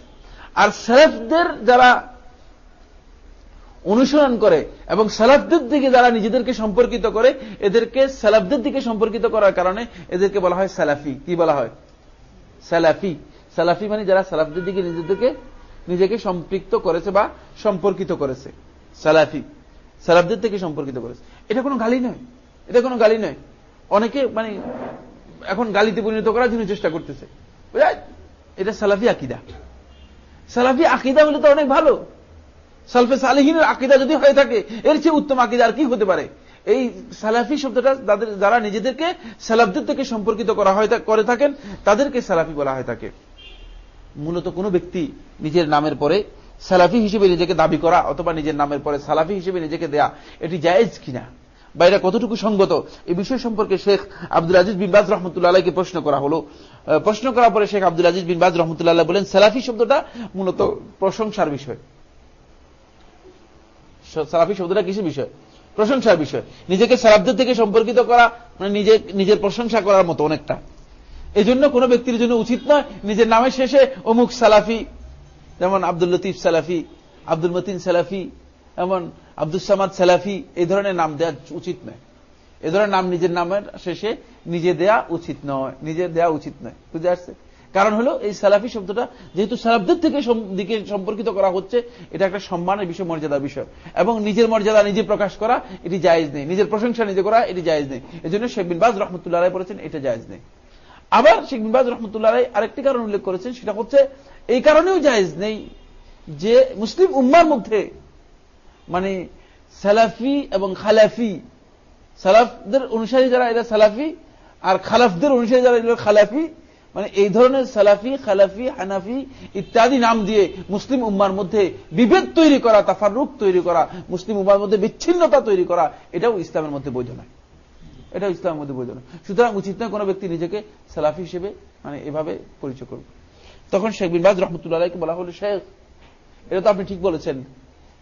আর সালাফদের যারা অনুসরণ করে এবং সালাফদের দিকে যারা নিজেদেরকে সম্পর্কিত করে, এদেরকে, সালাফদের দিকে সম্পর্কিত করার কারণে এদেরকে বলা হয় সালাফি। কি বলা হয়? সালাফি। সালাফি মানে যারা সালাফদের দিকে নিজেদেরকে, নিজেকে সম্পৃক্ত করেছে বা সম্পর্কিত করেছে। সালাফি। সালাফদের থেকে সম্পর্কিত করেছে। এটা কোনো গালি নয়। এটা কোনো গালি নয়। অনেকে মানে এখন গালিতে পরিণত করার জন্য চেষ্টা করতেছে। এটা সালাফি আকিদা। সালাফি আকিদা হলে তো অনেক ভালো। সালফে সালেহিনের আকিদা যদি হয়ে থাকে, এর চেয়ে উত্তম আকিদা আর কি হতে পারে? এই সালাফি শব্দটা তাদের, যারা নিজেদেরকে সালাফদের থেকে সম্পর্কিত করা হয় করে থাকেন, তাদেরকে সালাফি বলা হয় থাকে। মূলত কোনো ব্যক্তি নিজের নামের পরে সালাফি হিসেবে নিজেকে দাবি করা অথবা নিজের নামের পরে সালাফি হিসেবে নিজেকে দেয়া, এটি জায়েজ কিনা? বা এটা কতটুকু সঙ্গত? এই বিষয় সম্পর্কে শেখ আব্দুল আজিজ বিনবাজ রহমতুল্লাহকে প্রশ্ন করা হলো। প্রশ্ন করার পরে শেখ আব্দুল আজিজ বিনবাজ রহমতুল্লাহ বলেন, সালাফি শব্দটা মূলত প্রশংসার বিষয়। সালাফি শব্দটা কিসের বিষয়? প্রশংসার বিষয়। নিজেকে সালাফদের থেকে সম্পর্কিত করা মানে নিজে, নিজের প্রশংসা করার মতো অনেকটা। এই জন্য কোন ব্যক্তির জন্য উচিত নয় নিজের নামের শেষে অমুক সালাফি, যেমন আব্দুল লতিফ সালাফি, আব্দুল মতিন সালাফি, এমন আব্দুল সামাদ সালাফি এই ধরনের নাম দেওয়া উচিত নয়। এ ধরনের নাম নিজের নামের শেষে নিজে দেয়া উচিত নয়, নিজে দেয়া উচিত নয়। বুঝে আসছে? কারণ হলো এই সালাফি শব্দটা যেহেতু সালাফদের থেকে দিকে সম্পর্কিত করা হচ্ছে, এটা একটা সম্মানের বিষয়, মর্যাদার বিষয়। এবং নিজের মর্যাদা নিজে প্রকাশ করা, এটি জায়েজ নেই। নিজের প্রশংসা নিজে করা, এটি জায়েজ নেই। এই জন্য শেখ বিনবাজ রহমতুল্লাহ রায় বলেছেন, এটা জায়েজ নেই। আবার শেখ বিনবাজ রহমতুল্লাহ রায় আরেকটি কারণ উল্লেখ করেছেন, সেটা হচ্ছে এই কারণেও জায়েজ নেই যে মুসলিম উম্মার মধ্যে মানে সালাফি এবং খালাফি, সালাফদের অনুসারী যারা এরা সালাফি, আর খালাফদের অনুসারী যারা এগুলো খালাফি মানে এই ধরনের সালাফি, খালাফি, হানাফি ইত্যাদি নাম দিয়ে মুসলিম উম্মার মধ্যে বিভেদ তৈরি করা তাফারুক তৈরি করা, মুসলিম উম্মার মধ্যে বিচ্ছিন্নতা তৈরি করা, এটাও ইসলামের মধ্যে বৈধ নয়। এটাও ইসলামের মধ্যে বৈধ নয়। সুতরাং উচিত নয় কোনো ব্যক্তি নিজেকে সালাফি হিসেবে মানে এভাবে পরিচয় করবে তখন শেখ বিনবাজ রহমতুল্লাহকে বলা হলো, শেখ, এটা তো আপনি ঠিক বলেছেন,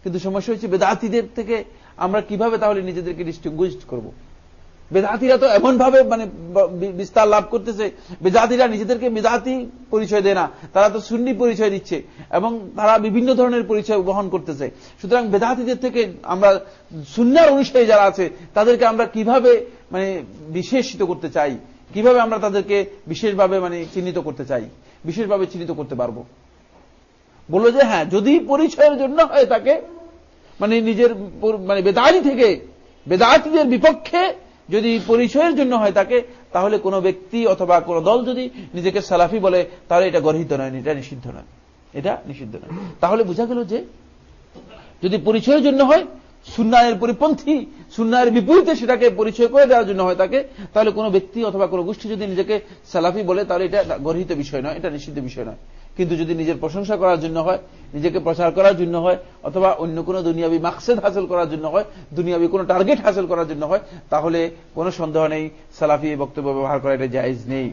কিন্তু সমস্যা হচ্ছে বেদাতিদের থেকে আমরা কীভাবে তাহলে নিজেদেরকে ডিস্টিংগুইশ করব? বেদাতিরা তো এমন ভাবে মানে বিস্তার লাভ করতেছে বেদাতিরা নিজেদেরকে বেদাতি পরিচয় দেয় না, তারা তো সুন্নি পরিচয় দিচ্ছে, এবং তারা বিভিন্ন ধরনের পরিচয় বহন করতেছে। সুতরাং বেদাতিদের থেকে আমরা, সুন্নার অনুসারী যারা আছে, তাদেরকে আমরা কীভাবে মানে বিশেষিত করতে চাই? কীভাবে আমরা তাদেরকে বিশেষভাবে মানে চিহ্নিত করতে চাই? বিশেষভাবে চিহ্নিত করতে পারব? বলল যে হ্যাঁ যদি পরিচয়ের জন্য হয় তাকে মানে নিজের মানে বেদাতি থেকে, বেদাতিদের বিপক্ষে যদি পরিচয়ের জন্য হয় তাকে, তাহলে কোনো ব্যক্তি অথবা কোনো দল যদি নিজেকে সালাফি বলে, তাহলে এটা গর্হিত নয়, এটা নিষিদ্ধ নয়। এটা নিষিদ্ধ নয়। তাহলে বোঝা গেল যে, যদি পরিচয়ের জন্য হয় সুন্নায়ের পরিপন্থী সুন্নায়ের বিপরীতে সেটাকে পরিচয় করে দেওয়ার জন্য হয় তাকে, তাহলে কোনো ব্যক্তি অথবা কোনো গোষ্ঠী যদি নিজেকে সালাফি বলে, তাহলে এটা গর্হিত বিষয় নয়, এটা নিষিদ্ধ বিষয় নয়। কিন্তু যদি নিজের প্রশংসা করার জন্য হয়, নিজেকে প্রচার করার জন্য হয়, অথবা অন্য কোনো দুনিয়াবি মাকসেদ হাসিল করার জন্য হয়, দুনিয়াবি কোনো টার্গেট হাসিল করার জন্য হয়, তাহলে কোনো সন্দেহ নেই, সালাফি বক্তব্য ব্যবহার করা এটা জায়জ নেই।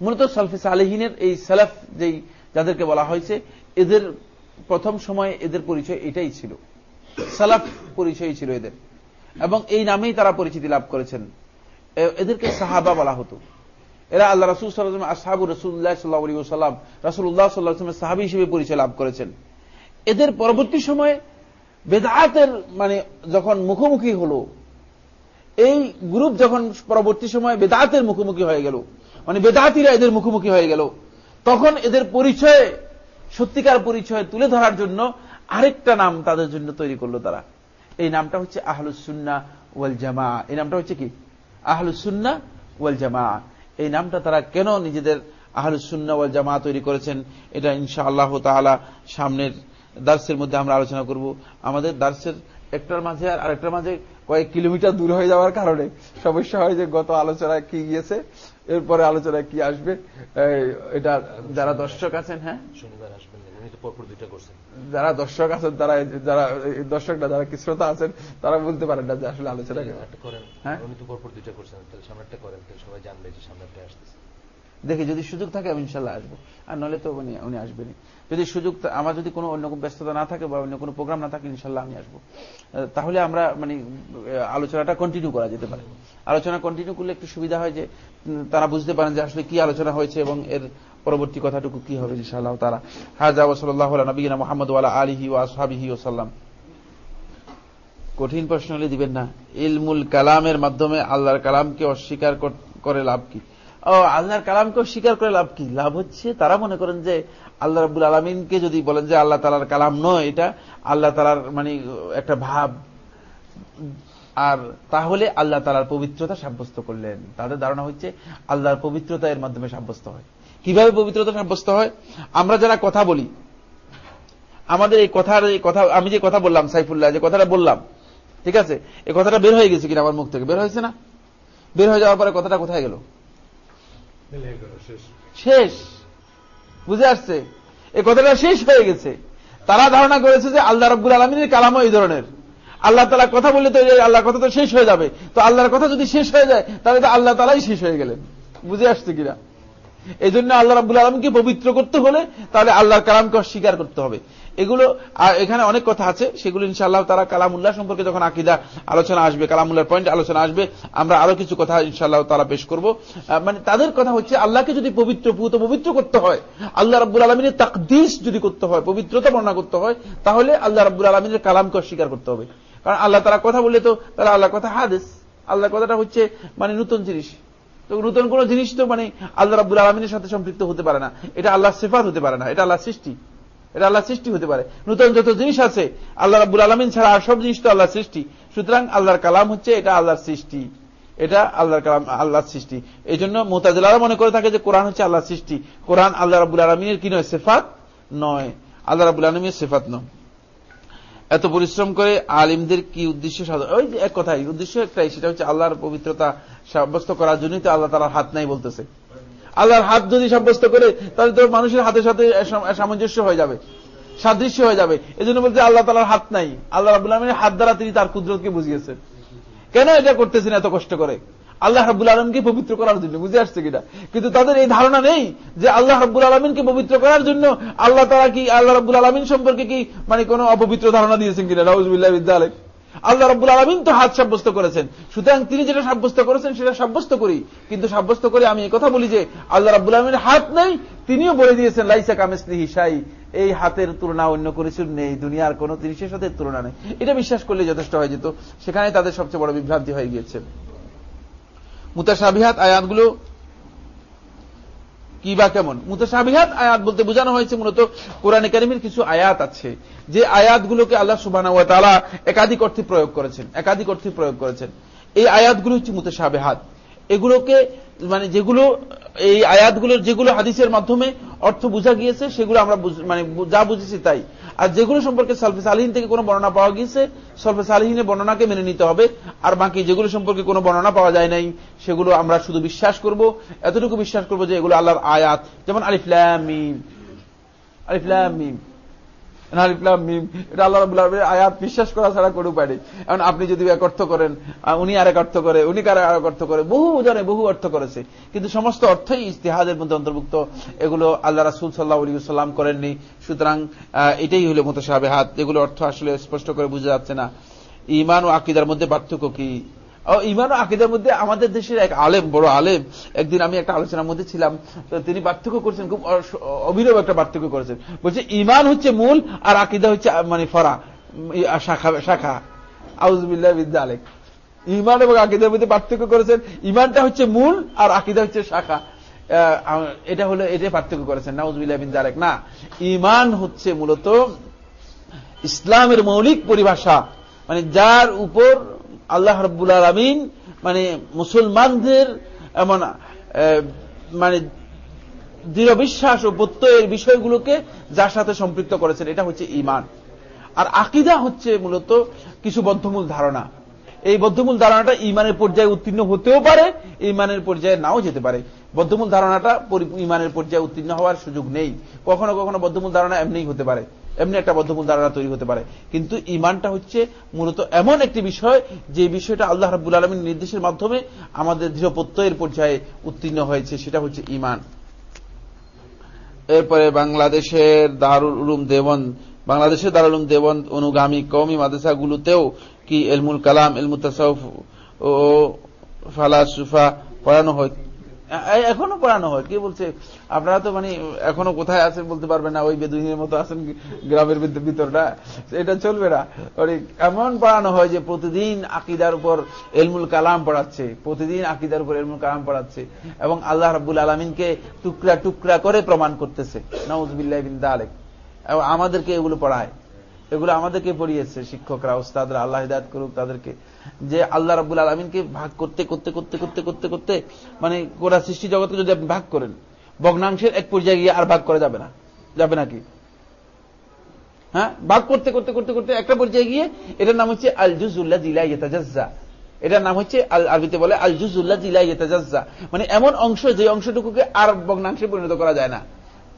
মূলত সালফিস আলহিনের এই সালাফ যেই, যাদেরকে বলা হয়েছে, এদের প্রথম সময় এদের পরিচয় এটাই ছিল। সালাফ পরিচয় ছিল এদের। এবং এই নামেই তারা পরিচিতি লাভ করেছেন। এদেরকে সাহাবা বলা হতো। এরা আল্লাহ রাসুল সাল্লাম আসাবু রসুল্লাহ সাল্লাহ আলী সাল্লাম রাসুল্লাহ সাল্লাহামের সাহাবি হিসেবে পরিচয় লাভ করেছেন। এদের পরবর্তী সময়ে বেদাতের মানে যখন মুখোমুখি হল, এই গ্রুপ যখন পরবর্তী সময়ে বেদাতের মুখোমুখি হয়ে গেল মানে বেদাতিরা এদের মুখোমুখি হয়ে গেল, তখন এদের পরিচয়, সত্যিকার পরিচয় তুলে ধরার জন্য আরেকটা নাম তাদের জন্য তৈরি করল তারা। এই নামটা হচ্ছে আহলুসুন্না ওয়াল জামা এই নামটা হচ্ছে কি? আহলুসুন্না ওয়াল জামা এই নামটা তারা কেন নিজেদের আহলুসুন্নাওয়াল জামা তৈরি করেছেন, এটা ইনশা আল্লাহ তালা সামনের দার্সের মধ্যে আমরা আলোচনা করব। আমাদের দার্সের একটার মাঝে আর আরেকটার মাঝে কয়েক কিলোমিটার দূর হয়ে যাওয়ার কারণে সমস্যা হয় যে গত আলোচনায় কি গিয়েছে। এরপরে আলোচনায় কি আসবে? এটা যারা দর্শক আছেন হ্যাঁ? শনিবার আসবেন যারা দর্শক আছেন তারা যারা দর্শকরা যারা কি শ্রোতা আছেন তারা বলতে পারেন না যে আসলে আলোচনা করেন হ্যাঁ? উনি তো পরপর দুইটা করছেন তাহলে সামনেরটা করেন তাহলে সবাই জানবে যে সামনেরটা আসতেছে। দেখি যদি সুযোগ থাকে আমি ইনশাল্লাহ আসব। আর নলে তো উনি আসবেনই। যদি সুযোগ আমার যদি কোনো অন্য ব্যস্ততা না থাকে বা অন্য কোনো প্রোগ্রাম না থাকে, ইনশাল্লাহ আমি আসব। তাহলে আমরা মানে আলোচনাটা কন্টিনিউ করা যেতে পারে। আলোচনা কন্টিনিউ করলে একটু সুবিধা হয় যে তারা বুঝতে পারেন যে আসলে কি আলোচনা হয়েছে এবং এর পরবর্তী কথাটুকু কি হবে ইনশাআল্লাহ তারা হাজা ওসল্লাহ নবীনা মোহাম্মদ ওয়ালা আলিহি ও আসহাবিহি ওসাল্লাম কঠিন প্রশ্ন হলে দিবেন না। ইলমুল কালামের মাধ্যমে আল্লাহর কালামকে অস্বীকার করে লাভ কি? আল্লাহর কালামকে অস্বীকার করে লাভ কি? লাভ হচ্ছে তারা মনে করেন যে আল্লাহ রাবুল আলমিনকে যদি বলেন যে আল্লাহ তালার কালাম নয়, এটা আল্লাহ তালার মানে একটা ভাব। আর তাহলে আল্লাহ তালার পবিত্রতা সাব্যস্ত করলেন। তাদের ধারণা হচ্ছে আল্লাহর পবিত্রতা এর মাধ্যমে সাব্যস্ত হয়। কীভাবে পবিত্রতা সাব্যস্ত হয়? আমরা যারা কথা বলি, আমাদের এই কথার এই কথা, আমি যে কথা বললাম, সাইফুল্লাহ, যে কথাটা বললাম, ঠিক আছে? এই কথাটা বের হয়ে গেছে কিনা আমার মুখ থেকে? বের হয়েছে না? বের হয়ে যাওয়ার পরে কথাটা কোথায় গেল? শেষ। বুঝে আসছে? এই কথাটা শেষ হয়ে গেছে। তারা ধারণা করেছে যে আল্লাহ রব্বুল আলমিনের কালামও এই ধরনের। আল্লাহ তালা কথা বললে তো আল্লাহর কথা তো শেষ হয়ে যাবে। তো আল্লাহর কথা যদি শেষ হয়ে যায়, তাহলে তো আল্লাহ তালাই শেষ হয়ে গেলেন। বুঝে আসছে কিনা? এই জন্য আল্লাহ রাবুল আলমকে পবিত্র করতে হলে তাহলে আল্লাহর কালামকে অস্বীকার করতে হবে। এগুলো এখানে অনেক কথা আছে, সেগুলো ইনশাআল্লাহ তারা কালামুল্লাহ সম্পর্কে যখন আকিদা আলোচনা আসবে কালামুল্লার পয়েন্ট আলোচনা আসবে, আমরা আরও কিছু কথা ইনশাআল্লাহ তারা পেশ করব। মানে তাদের কথা হচ্ছে, আল্লাহকে যদি পবিত্র পুত পবিত্র করতে হয়, আল্লাহ রাব্বুল আলমিনের তাকদিস যদি করতে হয়, পবিত্রতা বর্ণনা করতে হয়, তাহলে আল্লাহ রাব্বুল আলমিনের কালামকে অস্বীকার করতে হবে। কারণ আল্লাহ তারা কথা বললে তো তারা আল্লাহ কথা হাদেস। আল্লাহ কথাটা হচ্ছে মানে নতুন জিনিস। তো নতুন কোন জিনিস তো মানে আল্লাহ রাবুল আলমিনের সাথে সম্পৃক্ত হতে পারে না। এটা আল্লাহ সেফাত হতে পারে না, এটা আল্লাহ সৃষ্টি। এটা আল্লাহ সৃষ্টি হতে পারে। নতুন যত জিনিস আছে, আল্লাহ রাবুল আলমিন ছাড়া আর সব জিনিস তো আল্লাহ সৃষ্টি। সুতরাং আল্লাহর কালাম হচ্ছে এটা আল্লাহর সৃষ্টি। এটা আল্লাহর কালাম, আল্লাহর সৃষ্টি। এই জন্য মোতাজেলারা মনে করে থাকে যে কোরআন হচ্ছে আল্লাহর সৃষ্টি। কোরআন আল্লাহ রাবুল আলমিনের কি নয়, সেফাত নয়। আল্লাহ রাবুল আলমীর সেফাত নয়। এত পরিশ্রম করে আলিমদের কি উদ্দেশ্য সাধন ওই এক কথাই উদ্দেশ্য একটাই, সেটা হচ্ছে আল্লাহর পবিত্রতা সাব্যস্ত করার জন্যই তো আল্লাহ তালার হাত নাই বলতেছে। আল্লাহর হাত যদি সাব্যস্ত করে, তাহলে তো মানুষের হাতের সাথে সামঞ্জস্য হয়ে যাবে, সাদৃশ্য হয়ে যাবে। এই জন্য বলতে আল্লাহ তালার হাত নাই। আল্লাহ রাবুল হাত দ্বারা তিনি তার কুদরতকে বুঝিয়েছেন। কেন এটা করতেছেন এত কষ্ট করে? আল্লাহ রাবুল আলমকে পবিত্র করার জন্য, বুঝে আসছে কিনা? কিন্তু তাদের এই ধারণা নেই যে আল্লাহ রাবুল আলমিনকে পবিত্র করার জন্য আল্লাহ তারা কি, আল্লাহ রাবুল আলমিন সম্পর্কে কি মানে কোন অপবিত্র ধারণা দিয়েছেন কিনা? রাউজুল্লাহ বিদ্যালয় আল্লাহ রাবুল আলমিন তো হাত সাব্যস্ত করেছেন। সুতরাং তিনি যেটা সাব্যস্ত করেছেন, সেটা সাব্যস্ত করি। কিন্তু সাব্যস্ত করে আমি কথা বলি যে, আল্লাহ রাবুল আলমিনের হাত নেই, তিনিও বলে দিয়েছেন, লাইসা কামেসলি হিসাই এই হাতের তুলনা অন্য কিছু নেই, দুনিয়ার কোন জিনিসের সাথে তুলনা নেই। এটা বিশ্বাস করলে যথেষ্ট হয়ে যেত। সেখানে তাদের সবচেয়ে বড় বিভ্রান্তি হয়ে গিয়েছে। মুতাসাবিহাত আয়াতগুলো কি বা কেমন? মুতাসাবিহাত আয়াত বলতে বোঝানো হয়েছে মূলত কোরআনে কারিমের কিছু আয়াত আছে। যে আয়াতগুলোকে আল্লাহ সুবাহ তালা একাধিক অর্থে প্রয়োগ করেছেন, একাধিক অর্থে প্রয়োগ করেছেন। এই আয়াতগুলো হচ্ছে মুতাসাবেহাত এগুলোকে মানে যেগুলো, এই আয়াতগুলোর যেগুলো হাদিসের মাধ্যমে অর্থ বোঝা গিয়েছে, সেগুলো আমরা মানে যা বুঝেছি তাই। আর যেগুলো সম্পর্কে সলফে সালহীন থেকে কোনো বর্ণনা পাওয়া গিয়েছে, সলফে সালহীনের বর্ণনাকে মেনে নিতে হবে, আর বাকি যেগুলো সম্পর্কে কোনো বর্ণনা পাওয়া যায় নাই, সেগুলো আমরা শুধু বিশ্বাস করব, এতটুকু বিশ্বাস করব যে এগুলো আল্লাহর আয়াত। যেমন আলিফলাম মিম। আয়াত বিশ্বাস করা ছাড়া উপায় নেই। এখন আপনি যদি এক অর্থ করেন উনি আরেক অর্থ করে, উনি কারে আরেক অর্থ করে, বহু জনে বহু অর্থ করেছে। কিন্তু সমস্ত অর্থই ইস্তেহাদের মধ্যে অন্তর্ভুক্ত। এগুলো আল্লাহ রাসুল সাল্লাহ সাল্লাম করেননি। সুতরাং এটাই হলো মতো সাহেব হাত এগুলো অর্থ আসলে স্পষ্ট করে বুঝা যাচ্ছে না। ইমান ও আকিদার মধ্যে পার্থক্য কি? ইমান আকিদের মধ্যে আমাদের দেশের এক আলেম, বড় আলেম, একদিন আমি একটা আলোচনার মধ্যে ছিলাম তিনি পার্থক্য করছেন, খুব অবিরব একটা পার্থক্য করেছেন। বলছে, ইমান হচ্ছে মূল আর আকিদা হচ্ছে মানে ফরা শাখা শাখা। আউজবিল্লাহ বিদ্যা আলেক ইমান এবং আকিদের মধ্যে পার্থক্য করেছেন, ইমানটা হচ্ছে মূল আর আকিদা হচ্ছে শাখা। এটা হলো, এটাই পার্থক্য করেছেন নাউজবিল্লাহ বিন দারেক না, ইমান হচ্ছে মূলত ইসলামের মৌলিক পরিভাষা মানে যার উপর আল্লাহ রব্বুল আলমিন মানে মুসলমানদের এমন মানে দৃঢ় বিশ্বাস ও প্রত্যয়ের বিষয়গুলোকে যার সাথে সম্পৃক্ত করেছেন, এটা হচ্ছে ইমান আর আকিদা হচ্ছে মূলত কিছু বদ্ধমূল ধারণা। এই বদ্ধমূল ধারণাটা ইমানের পর্যায়ে উত্তীর্ণ হতেও পারে ইমানের পর্যায়ে নাও যেতে পারে। বদ্ধমূল ধারণাটা ইমানের পর্যায়ে উত্তীর্ণ হওয়ার সুযোগ নেই। কখনো কখনো বদ্ধমূল ধারণা এমনিই হতে পারে। এমনি একটা বদ্ধমূল ধারণা তৈরি হতে পারে। কিন্তু ইমানটা হচ্ছে মূলত এমন একটি বিষয়, যে বিষয়টা আল্লাহ রাবুল আলমীর নির্দেশের মাধ্যমে আমাদের দৃঢ় প্রত্যয়ের পর্যায়ে উত্তীর্ণ হয়েছে, সেটা হচ্ছে ইমান এরপরে বাংলাদেশের দারুল উলুম দেবন বাংলাদেশের দারুল উলুম দেবন অনুগামী কৌমি মাদ্রাসাগুলোতেও কি এলমুল কালাম এলমুল তাসাউফ ও ফালাসুফা পড়ানো হয় এখনও পড়ানো হয়। কে বলছে, আপনারা তো মানে এখনও কোথায় আছেন বলতে পারবেন না, ওই বেদুইনের মতো আছেন গ্রামের ভিতরটা। এটা চলবে না। এমন পড়ানো হয় যে প্রতিদিন আকিদার উপর এলমুল কালাম পড়াচ্ছে, প্রতিদিন আকিদার উপর এলমুল কালাম পড়াচ্ছে এবং আল্লাহ রাব্বুল আলমিনকে টুকরা টুকরা করে প্রমাণ করতেছে। নওয়াজবিল্লাহ বিন দালেক। এবং আমাদেরকে এগুলো পড়ায়। এগুলো আমাদেরকে পড়িয়েছে শিক্ষকরা ওস্তাদরা আল্লাহ হিদায়ত করুক তাদেরকে। যে আল্লাহ রাবুল আলমিনকে ভাগ করতে করতে করতে করতে করতে করতে মানে গোটা সৃষ্টি জগৎকে যদি আপনি ভাগ করেন, ভগ্নাংশের এক পর্যায়ে গিয়ে আর ভাগ করা যাবে না। যাবে নাকি হ্যাঁ? ভাগ করতে করতে করতে করতে একটা পর্যায়ে গিয়ে এটার নাম হচ্ছে আল জুজুল্লাহ জিলা ইয়েতাজাজ্জা। এটার নাম হচ্ছে আল আরবিতে বলে আল জুজুল্লাহ জিলা ইয়েতাজাজ্জা। মানে এমন অংশ যে অংশটুকুকে আর ভগ্নাংশে পরিণত করা যায় না।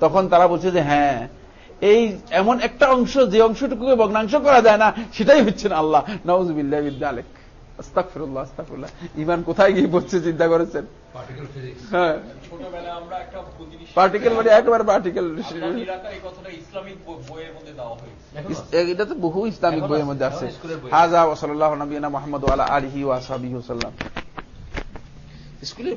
তখন তারা বলছে যে হ্যাঁ এই এমন একটা অংশ যে অংশটুকুকে ভগ্নাংশ করা যায় না, সেটাই হচ্ছে না আল্লাহ নওয়াজবিল্লাহ বিদ্যালেক আস্তাকফিরুল্লাহ আস্তাকফিরুল্লাহ ইমান কোথায় গিয়ে পড়ছে চিন্তা করেছেন? পার্টিকেল হ্যাঁ। ছোটবেলায় আমরা একটা জিনিস পার্টিকেল মানে একবার পার্টিকেল আপনার এলাকায় এই কথাটা ইসলামিক বই- বইয়ের মধ্যে দেওয়া হয়েছে। এটা তো বহু ইসলামিক বইয়ের মধ্যে আছে। হাজা ওসল্লাহ নবীনা মোহাম্মদ আলা আলহি ওয়াসাবি ওসাল্লাম স্কুলের